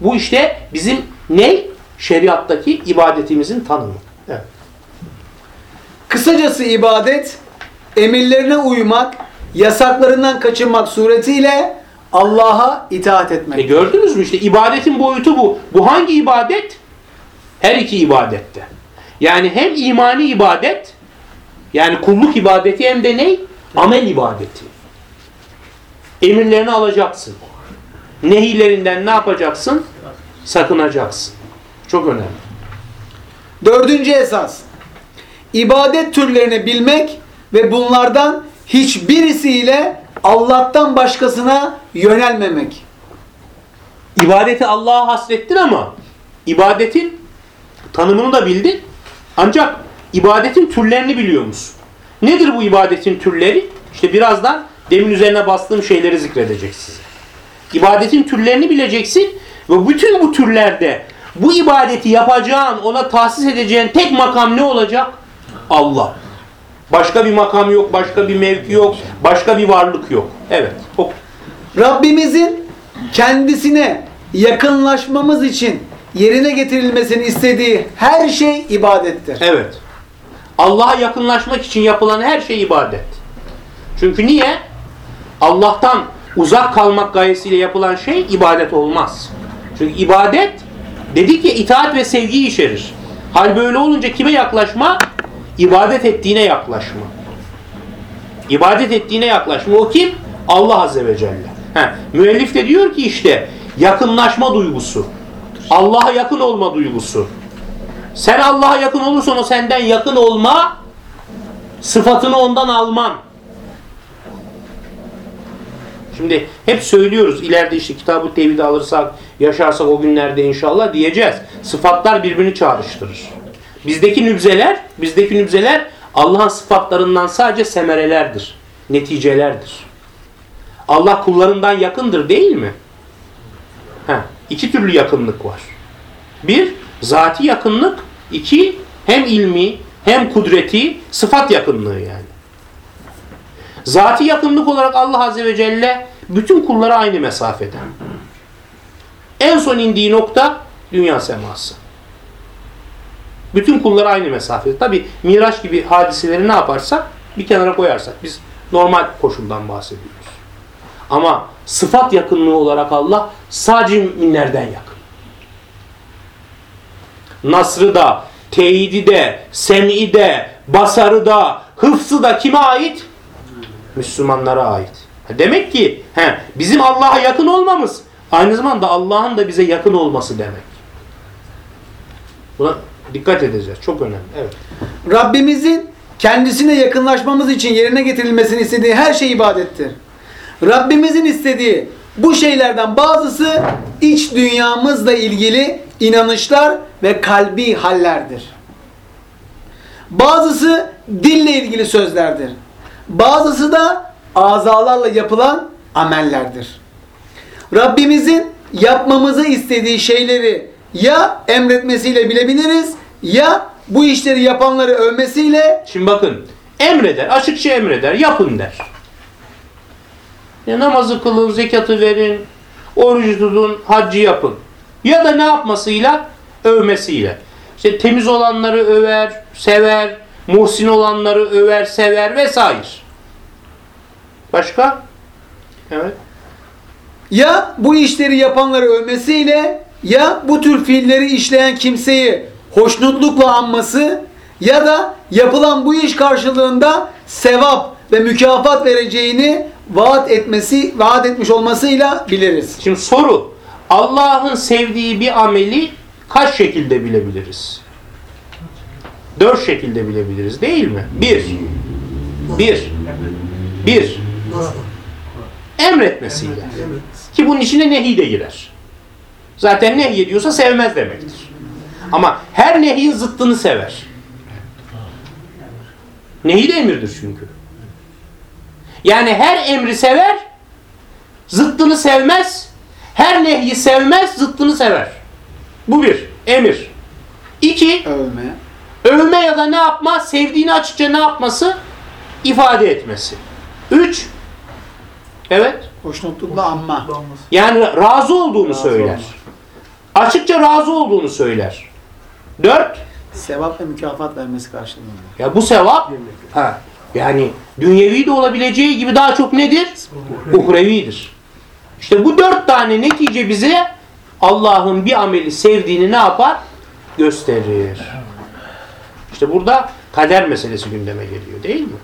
Bu işte bizim ne? Şeriattaki ibadetimizin tanımı. Kısacası ibadet emirlerine uymak, yasaklarından kaçınmak suretiyle Allah'a itaat E etmek. gördünüz mü işte ibadetin boyutu bu. Bu hangi ibadet? Her iki ibadette. Yani hem imani ibadet yani kulluk ibadeti hem de ne? Amel ibadeti. Emirlerini alacaksın. Nehirlerinden ne yapacaksın? Sakınacaksın. Çok önemli. Dördüncü esas. İbadet türlerini bilmek ve bunlardan hiçbirisiyle Allah'tan başkasına yönelmemek. İbadeti Allah'a hasrettin ama ibadetin tanımını da bildin. Ancak ibadetin türlerini biliyor musun? Nedir bu ibadetin türleri? İşte birazdan demin üzerine bastığım şeyleri zikredecek size. İbadetin türlerini bileceksin ve bütün bu türlerde bu ibadeti yapacağın, ona tahsis edeceğin tek makam ne olacak? Allah. Başka bir makam yok, başka bir mevki yok, başka bir varlık yok. Evet. O Rabbimizin kendisine yakınlaşmamız için yerine getirilmesini istediği her şey ibadettir. Evet. Allah'a yakınlaşmak için yapılan her şey ibadet. Çünkü niye? Allah'tan uzak kalmak gayesiyle yapılan şey ibadet olmaz. Çünkü ibadet dedik ya itaat ve sevgi içerir. Hal böyle olunca kime yaklaşma? İbadet ettiğine yaklaşma. İbadet ettiğine yaklaşma. O kim? Allah Azze ve Celle. He, müellif de diyor ki işte yakınlaşma duygusu. Allah'a yakın olma duygusu. Sen Allah'a yakın olursan o senden yakın olma sıfatını ondan alman. Şimdi hep söylüyoruz ileride işte kitabı tevhidi alırsak, yaşarsak o günlerde inşallah diyeceğiz. Sıfatlar birbirini çağrıştırır. Bizdeki nübzeler, bizdeki nübzeler Allah'ın sıfatlarından sadece semerelerdir, neticelerdir. Allah kullarından yakındır değil mi? Heh, iki türlü yakınlık var. Bir, zati yakınlık. iki hem ilmi hem kudreti sıfat yakınlığı yani. Zati yakınlık olarak Allah Azze ve Celle bütün kullara aynı mesafede. En son indiği nokta dünya seması. Bütün kullara aynı mesafede. Tabi Miraç gibi hadiseleri ne yaparsak bir kenara koyarsak biz normal koşuldan bahsediyoruz. Ama sıfat yakınlığı olarak Allah sadece müminlerden yakın. Nasrı da, teyidi de, sem'i de, basarı da, hıfzı da kime ait? Müslümanlara ait. Demek ki he, bizim Allah'a yakın olmamız aynı zamanda Allah'ın da bize yakın olması demek. Buna dikkat edeceğiz. Çok önemli. Evet. Rabbimizin kendisine yakınlaşmamız için yerine getirilmesini istediği her şey ibadettir. Rabbimizin istediği bu şeylerden bazısı iç dünyamızla ilgili inanışlar ve kalbi hallerdir. Bazısı dille ilgili sözlerdir. Bazısı da azalarla yapılan amellerdir. Rabbimizin yapmamızı istediği şeyleri ya emretmesiyle bilebiliriz ya bu işleri yapanları övmesiyle Şimdi bakın emreder, açıkça emreder, yapın der. Ya namazı kılın, zekatı verin, orucu tutun, haccı yapın. Ya da ne yapmasıyla? Övmesiyle. İşte temiz olanları över, sever, muhsin olanları över, sever vesaire. Başka? Evet. ya bu işleri yapanları övmesiyle ya bu tür fiilleri işleyen kimseyi hoşnutlukla anması ya da yapılan bu iş karşılığında sevap ve mükafat vereceğini vaat etmesi, vaat etmiş olmasıyla biliriz. Şimdi soru. Allah'ın sevdiği bir ameli kaç şekilde bilebiliriz? Dört şekilde bilebiliriz değil mi? Bir. Bir. Bir. Emretmesiyle. Ki bunun içine nehi de girer. Zaten nehy ediyorsa sevmez demektir. Ama her nehyin zıttını sever. Nehi de emirdir çünkü. Yani her emri sever, zıttını sevmez. Her nehyi sevmez, zıttını sever. Bu bir, emir. İki, Övme. övme ya da ne yapma, sevdiğini açıkça ne yapması? ifade etmesi. Üç, evet, Hoşnutlukla anma. yani razı olduğunu söyler. Açıkça razı olduğunu söyler. Dört, Sevap ve mükafat vermesi karşılığında. ya bu sevap, ha, yani dünyevi de olabileceği gibi daha çok nedir? Uhrevidir. İşte bu dört tane netice bize Allah'ın bir ameli sevdiğini ne yapar? Gösterir. İşte burada kader meselesi gündeme geliyor değil mi?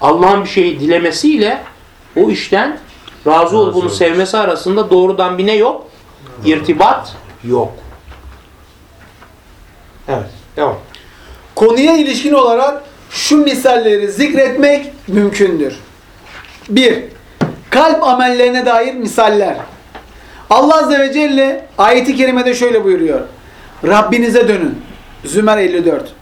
Allah'ın bir şeyi dilemesiyle o işten razı olup bunu sevmesi arasında doğrudan bir ne yok? İrtibat yok. Evet, devam. Konuya ilişkin olarak şu misalleri zikretmek mümkündür. 1. Kalp amellerine dair misaller. Allah Azze ve Celle ayeti kerimede şöyle buyuruyor. Rabbinize dönün. Zümer 54.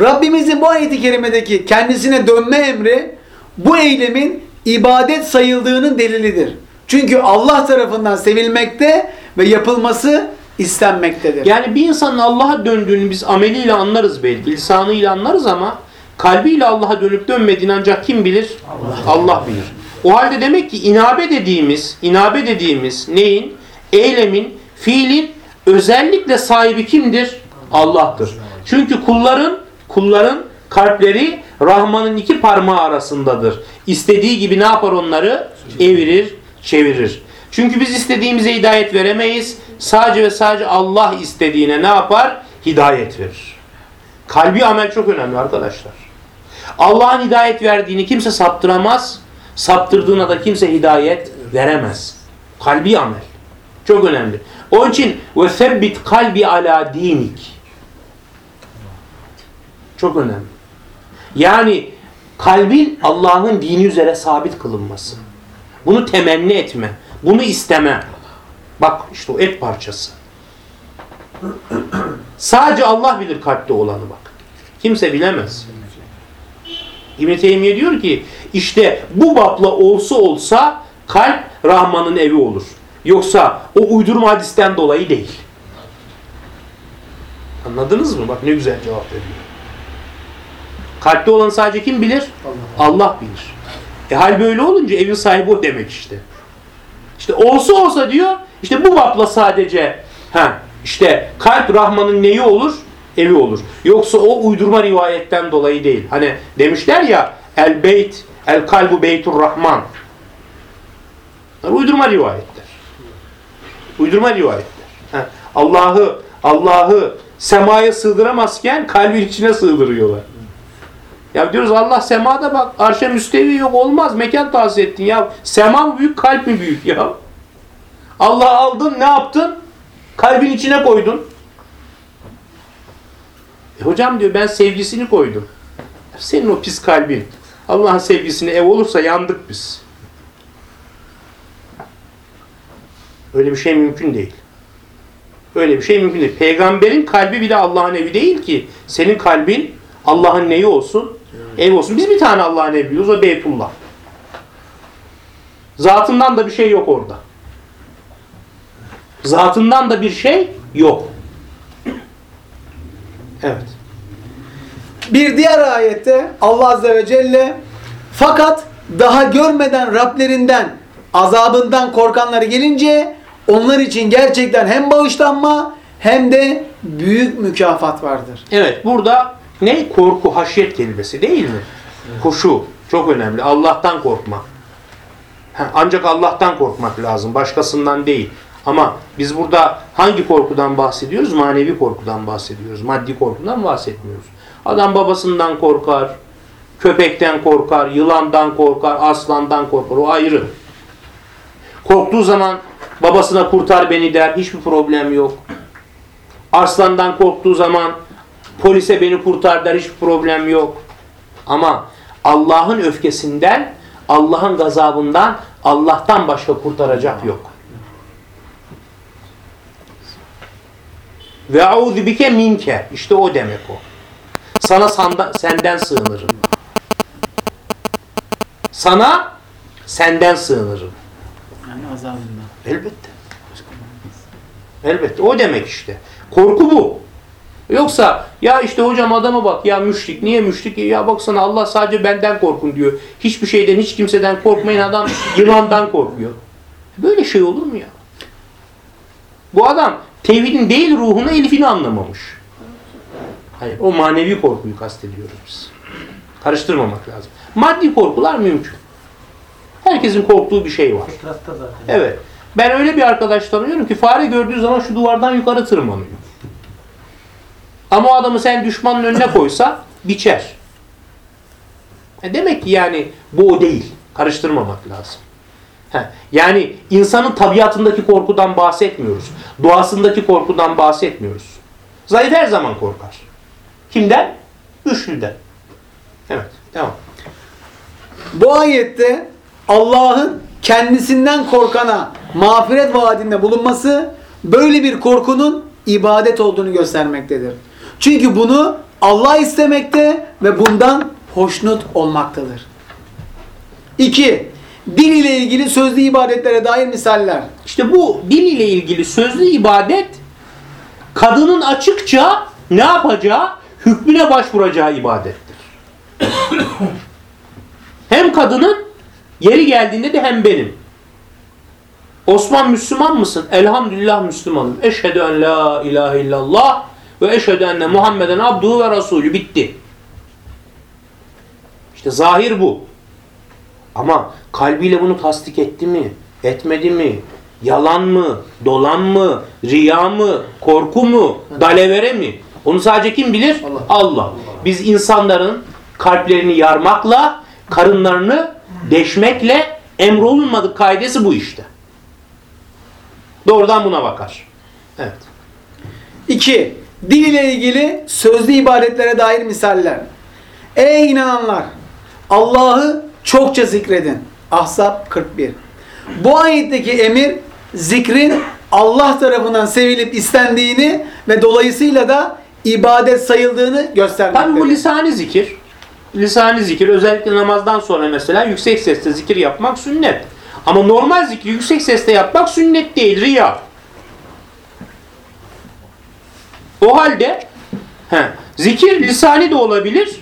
Rabbimizin bu ayeti kerimedeki kendisine dönme emri bu eylemin ibadet sayıldığının delilidir. Çünkü Allah tarafından sevilmekte ve yapılması istenmektedir. Yani bir insanın Allah'a döndüğünü biz ameliyle anlarız belki, lisanıyla anlarız ama kalbiyle Allah'a dönüp dönmediğini ancak kim bilir? Allah, bilir. O halde demek ki inabe dediğimiz, inabe dediğimiz neyin? Eylemin, fiilin özellikle sahibi kimdir? Allah'tır. Çünkü kulların, kulların kalpleri Rahman'ın iki parmağı arasındadır. İstediği gibi ne yapar onları? Evirir, çevirir. Çünkü biz istediğimize hidayet veremeyiz. Sadece ve sadece Allah istediğine ne yapar? Hidayet verir. Kalbi amel çok önemli arkadaşlar. Allah'ın hidayet verdiğini kimse saptıramaz. Saptırdığına da kimse hidayet veremez. Kalbi amel. Çok önemli. Onun için ve sebbit kalbi ala dinik. Çok önemli. Yani kalbin Allah'ın dini üzere sabit kılınması. Bunu temenni etme. Bunu isteme. Bak işte o et parçası. Sadece Allah bilir kalpte olanı bak. Kimse bilemez. İbn Teymiye diyor ki işte bu bapla olsa olsa kalp Rahman'ın evi olur. Yoksa o uydurma hadisten dolayı değil. Anladınız mı? Bak ne güzel cevap veriyor. Kalpte olan sadece kim bilir? Allah bilir. E hal böyle olunca evin sahibi o demek işte. İşte olsa olsa diyor, işte bu bapla sadece ha işte kalp Rahman'ın neyi olur? Evi olur. Yoksa o uydurma rivayetten dolayı değil. Hani demişler ya el beyt, el kalbu beytur Rahman. Uydurma rivayetler. Uydurma rivayetler. Allah'ı Allah'ı semaya sığdıramazken kalbin içine sığdırıyorlar. Ya diyoruz Allah semada bak arşa müstevi yok olmaz mekan tahsis ettin ya. Sema mı büyük kalp mi büyük ya? Allah'ı aldın ne yaptın? Kalbin içine koydun. E hocam diyor ben sevgisini koydum. Senin o pis kalbin. Allah'ın sevgisine ev olursa yandık biz. Öyle bir şey mümkün değil. Öyle bir şey mümkün değil. Peygamberin kalbi bile Allah'ın evi değil ki. Senin kalbin Allah'ın neyi olsun? Ev olsun. Biz bir tane Allah'ın evi biliyoruz. O Beytullah. Zatından da bir şey yok orada. Zatından da bir şey yok. Evet. Bir diğer ayette Allah Azze ve Celle fakat daha görmeden Rablerinden azabından korkanları gelince onlar için gerçekten hem bağışlanma hem de büyük mükafat vardır. Evet burada ne? Korku, haşyet kelimesi değil mi? Huşu. Çok önemli. Allah'tan korkma. Ha, Ancak Allah'tan korkmak lazım. Başkasından değil. Ama biz burada hangi korkudan bahsediyoruz? Manevi korkudan bahsediyoruz. Maddi korkudan bahsetmiyoruz. Adam babasından korkar, köpekten korkar, yılandan korkar, aslandan korkar. O ayrı. Korktuğu zaman babasına kurtar beni der. Hiçbir problem yok. Arslandan korktuğu zaman polise beni kurtar der. Hiçbir problem yok. Ama Allah'ın öfkesinden, Allah'ın gazabından, Allah'tan başka kurtaracak yok. Ve auzu bike minke. İşte o demek o. Sana sanda, senden sığınırım. Sana senden sığınırım. Yani azabından. Elbette. Elbette. O demek işte. Korku bu. Yoksa ya işte hocam adama bak ya müşrik. Niye müşrik? Ya baksana Allah sadece benden korkun diyor. Hiçbir şeyden hiç kimseden korkmayın adam yılandan korkuyor. Böyle şey olur mu ya? Bu adam tevhidin değil ruhunu elifini anlamamış. Hayır o manevi korkuyu kastediyoruz biz. Karıştırmamak lazım. Maddi korkular mümkün. Herkesin korktuğu bir şey var. Evet. Ben öyle bir arkadaş tanıyorum ki fare gördüğü zaman şu duvardan yukarı tırmanıyor. Ama o adamı sen düşmanın önüne koysa biçer. E demek ki yani bu o değil. Karıştırmamak lazım. Heh, Yani insanın tabiatındaki korkudan bahsetmiyoruz. Doğasındaki korkudan bahsetmiyoruz. Zayıf her zaman korkar. Kimden? Güçlüden. Evet. Devam. Bu ayette Allah'ın kendisinden korkana mağfiret vaadinde bulunması böyle bir korkunun ibadet olduğunu göstermektedir. Çünkü bunu Allah istemekte ve bundan hoşnut olmaktadır. 2. Dil ile ilgili sözlü ibadetlere dair misaller. İşte bu dil ile ilgili sözlü ibadet kadının açıkça ne yapacağı, hükmüne başvuracağı ibadettir. hem kadının yeri geldiğinde de hem benim. Osman Müslüman mısın? Elhamdülillah Müslümanım. Eşhedü en la ilahe illallah ve eşhedü enne Muhammeden abduhu ve rasulü. Bitti. İşte zahir bu. Ama kalbiyle bunu tasdik etti mi? Etmedi mi? Yalan mı? Dolan mı? Riya mı? Korku mu? Dalevere mi? Onu sadece kim bilir? Allah. Biz insanların kalplerini yarmakla, karınlarını deşmekle emrolunmadık kaidesi bu işte. Doğrudan buna bakar. Evet. 2. Dil ile ilgili sözlü ibadetlere dair misaller. Ey inananlar! Allah'ı çokça zikredin. Ahzab 41. Bu ayetteki emir zikrin Allah tarafından sevilip istendiğini ve dolayısıyla da ibadet sayıldığını Tabi bu göstermektedir. lisani zikir. lisani zikir özellikle namazdan sonra mesela yüksek sesle zikir yapmak sünnet. Ama normal zikri yüksek sesle yapmak sünnet değil, riya. O halde he, zikir lisani de olabilir,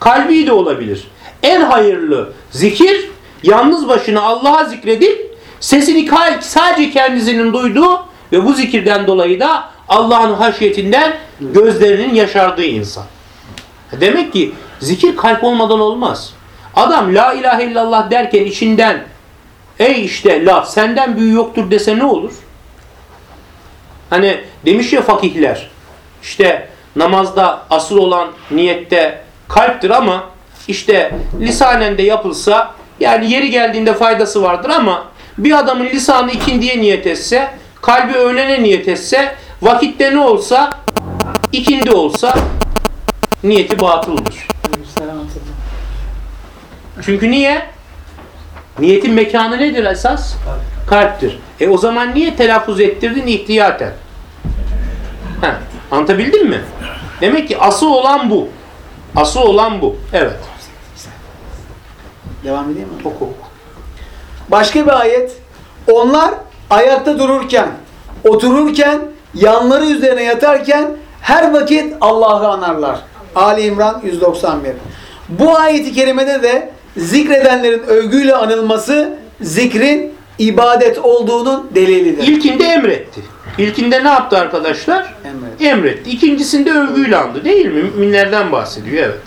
kalbi de olabilir. En hayırlı zikir yalnız başına Allah'a zikredip sesini sadece kendisinin duyduğu ve bu zikirden dolayı da Allah'ın haşyetinden gözlerinin yaşardığı insan. Demek ki zikir kalp olmadan olmaz. Adam la ilahe illallah derken içinden ey işte la senden büyüğü yoktur dese ne olur? Hani demiş ya fakihler işte namazda asıl olan niyette kalptir ama işte lisanen de yapılsa yani yeri geldiğinde faydası vardır ama bir adamın lisanı ikindiye niyet etse kalbi öğlene niyet etse vakitte ne olsa ikindi olsa niyeti batıldır. Çünkü niye? Niyetin mekanı nedir esas? Kalptir. E o zaman niye telaffuz ettirdin ihtiyaten? Heh, anlatabildim mi? Demek ki asıl olan bu. Asıl olan bu. Evet. Devam edeyim mi? Oku. Başka bir ayet. Onlar ayakta dururken, otururken, yanları üzerine yatarken her vakit Allah'ı anarlar. Ali İmran 191. Bu ayeti kerimede de zikredenlerin övgüyle anılması zikrin ibadet olduğunun delilidir. İlkinde emretti. İlkinde ne yaptı arkadaşlar? Emret. Emretti. İkincisinde övgüyle andı değil mi? Müminlerden bahsediyor evet.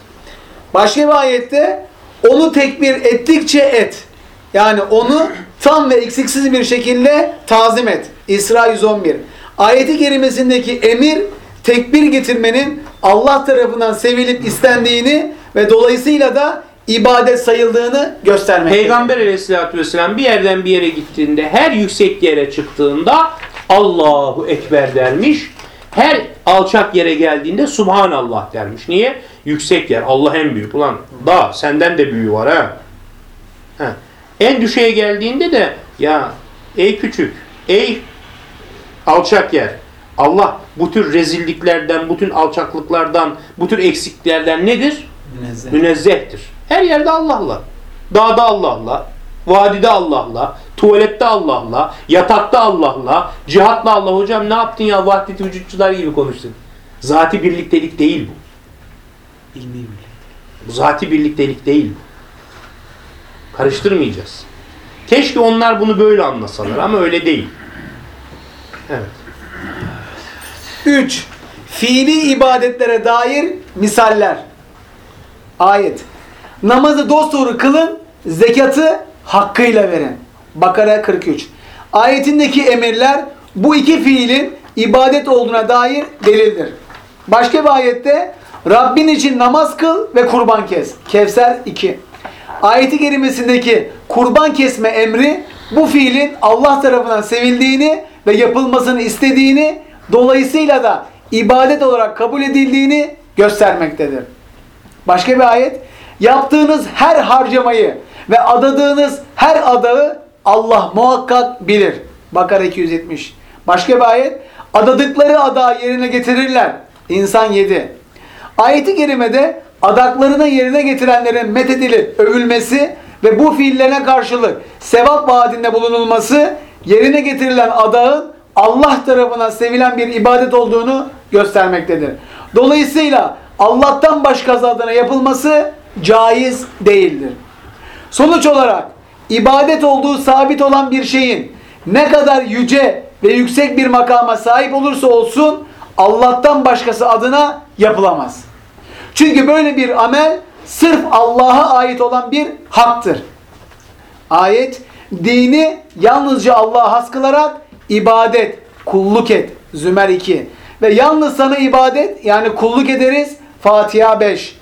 Başka bir ayette onu tekbir ettikçe et. Yani onu tam ve eksiksiz bir şekilde tazim et. İsra 111. Ayeti kerimesindeki emir tekbir getirmenin Allah tarafından sevilip istendiğini ve dolayısıyla da ibadet sayıldığını göstermektedir. Peygamber aleyhissalatü vesselam bir yerden bir yere gittiğinde her yüksek yere çıktığında Allahu Ekber dermiş. Her alçak yere geldiğinde Subhanallah dermiş. Niye? Yüksek yer. Allah en büyük. Ulan da senden de büyüğü var ha. ha. En düşeye geldiğinde de ya ey küçük, ey alçak yer. Allah bu tür rezilliklerden, bu tür alçaklıklardan, bu tür eksikliklerden nedir? Münezzeh. münezzehtir. Her yerde Allah'la. Dağda Allah'la, vadide Allah'la, tuvalette Allah'la, yatakta Allah'la, cihatla Allah. Hocam ne yaptın ya vahdeti vücutçular gibi konuştun. Zati birliktelik değil bu. İlmi bilgi. Bu zati birliktelik değil bu. Karıştırmayacağız. Keşke onlar bunu böyle anlasalar ama öyle değil. Evet. 3. Fiili ibadetlere dair misaller. Ayet. Namazı dosdoğru kılın, zekatı hakkıyla verin. Bakara 43. Ayetindeki emirler bu iki fiilin ibadet olduğuna dair delildir. Başka bir ayette Rabbin için namaz kıl ve kurban kes. Kevser 2. Ayeti kerimesindeki kurban kesme emri bu fiilin Allah tarafından sevildiğini ve yapılmasını istediğini dolayısıyla da ibadet olarak kabul edildiğini göstermektedir. Başka bir ayet yaptığınız her harcamayı ve adadığınız her adağı Allah muhakkak bilir. Bakara 270. Başka bir ayet adadıkları adağı yerine getirirler. İnsan 7. Ayeti kerimede adaklarını yerine getirenlerin methedilip övülmesi ve bu fiillerine karşılık sevap vaadinde bulunulması yerine getirilen adağın Allah tarafından sevilen bir ibadet olduğunu göstermektedir. Dolayısıyla Allah'tan başkası adına yapılması caiz değildir. Sonuç olarak ibadet olduğu sabit olan bir şeyin ne kadar yüce ve yüksek bir makama sahip olursa olsun Allah'tan başkası adına yapılamaz. Çünkü böyle bir amel sırf Allah'a ait olan bir haktır. Ayet dini yalnızca Allah'a has kılarak ibadet, kulluk et. Zümer 2. Ve yalnız sana ibadet yani kulluk ederiz. Fatiha 5.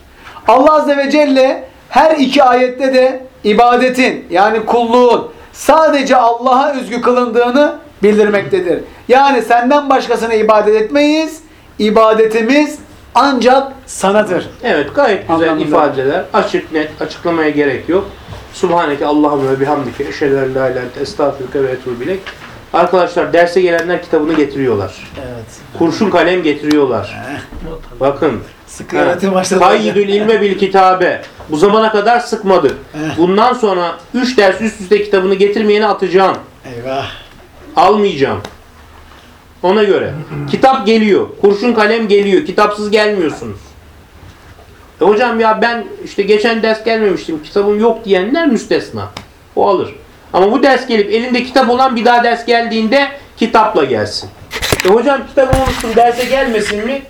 Allah Azze ve Celle her iki ayette de ibadetin yani kulluğun sadece Allah'a özgü kılındığını bildirmektedir. Yani senden başkasına ibadet etmeyiz. İbadetimiz ancak sanadır. Evet gayet güzel Anlamında. ifadeler. Açık net açıklamaya gerek yok. Subhaneke Allahümme ve bihamdike eşhedü la ilahe ente estağfiruke ve etûbü. Arkadaşlar derse gelenler kitabını getiriyorlar. Evet. Kurşun kalem getiriyorlar. Bakın. Sıkı öğretim başladı. Kayyidül ilme bil kitabe. Bu zamana kadar sıkmadık. Eh. Bundan sonra 3 ders üst üste kitabını getirmeyeni atacağım. Eyvah. Almayacağım. Ona göre. Kitap geliyor. Kurşun kalem geliyor. Kitapsız gelmiyorsunuz. E hocam ya ben işte geçen ders gelmemiştim. Kitabım yok diyenler müstesna. O alır. Ama bu ders gelip elinde kitap olan bir daha ders geldiğinde kitapla gelsin. E hocam kitabı unuttum derse gelmesin mi?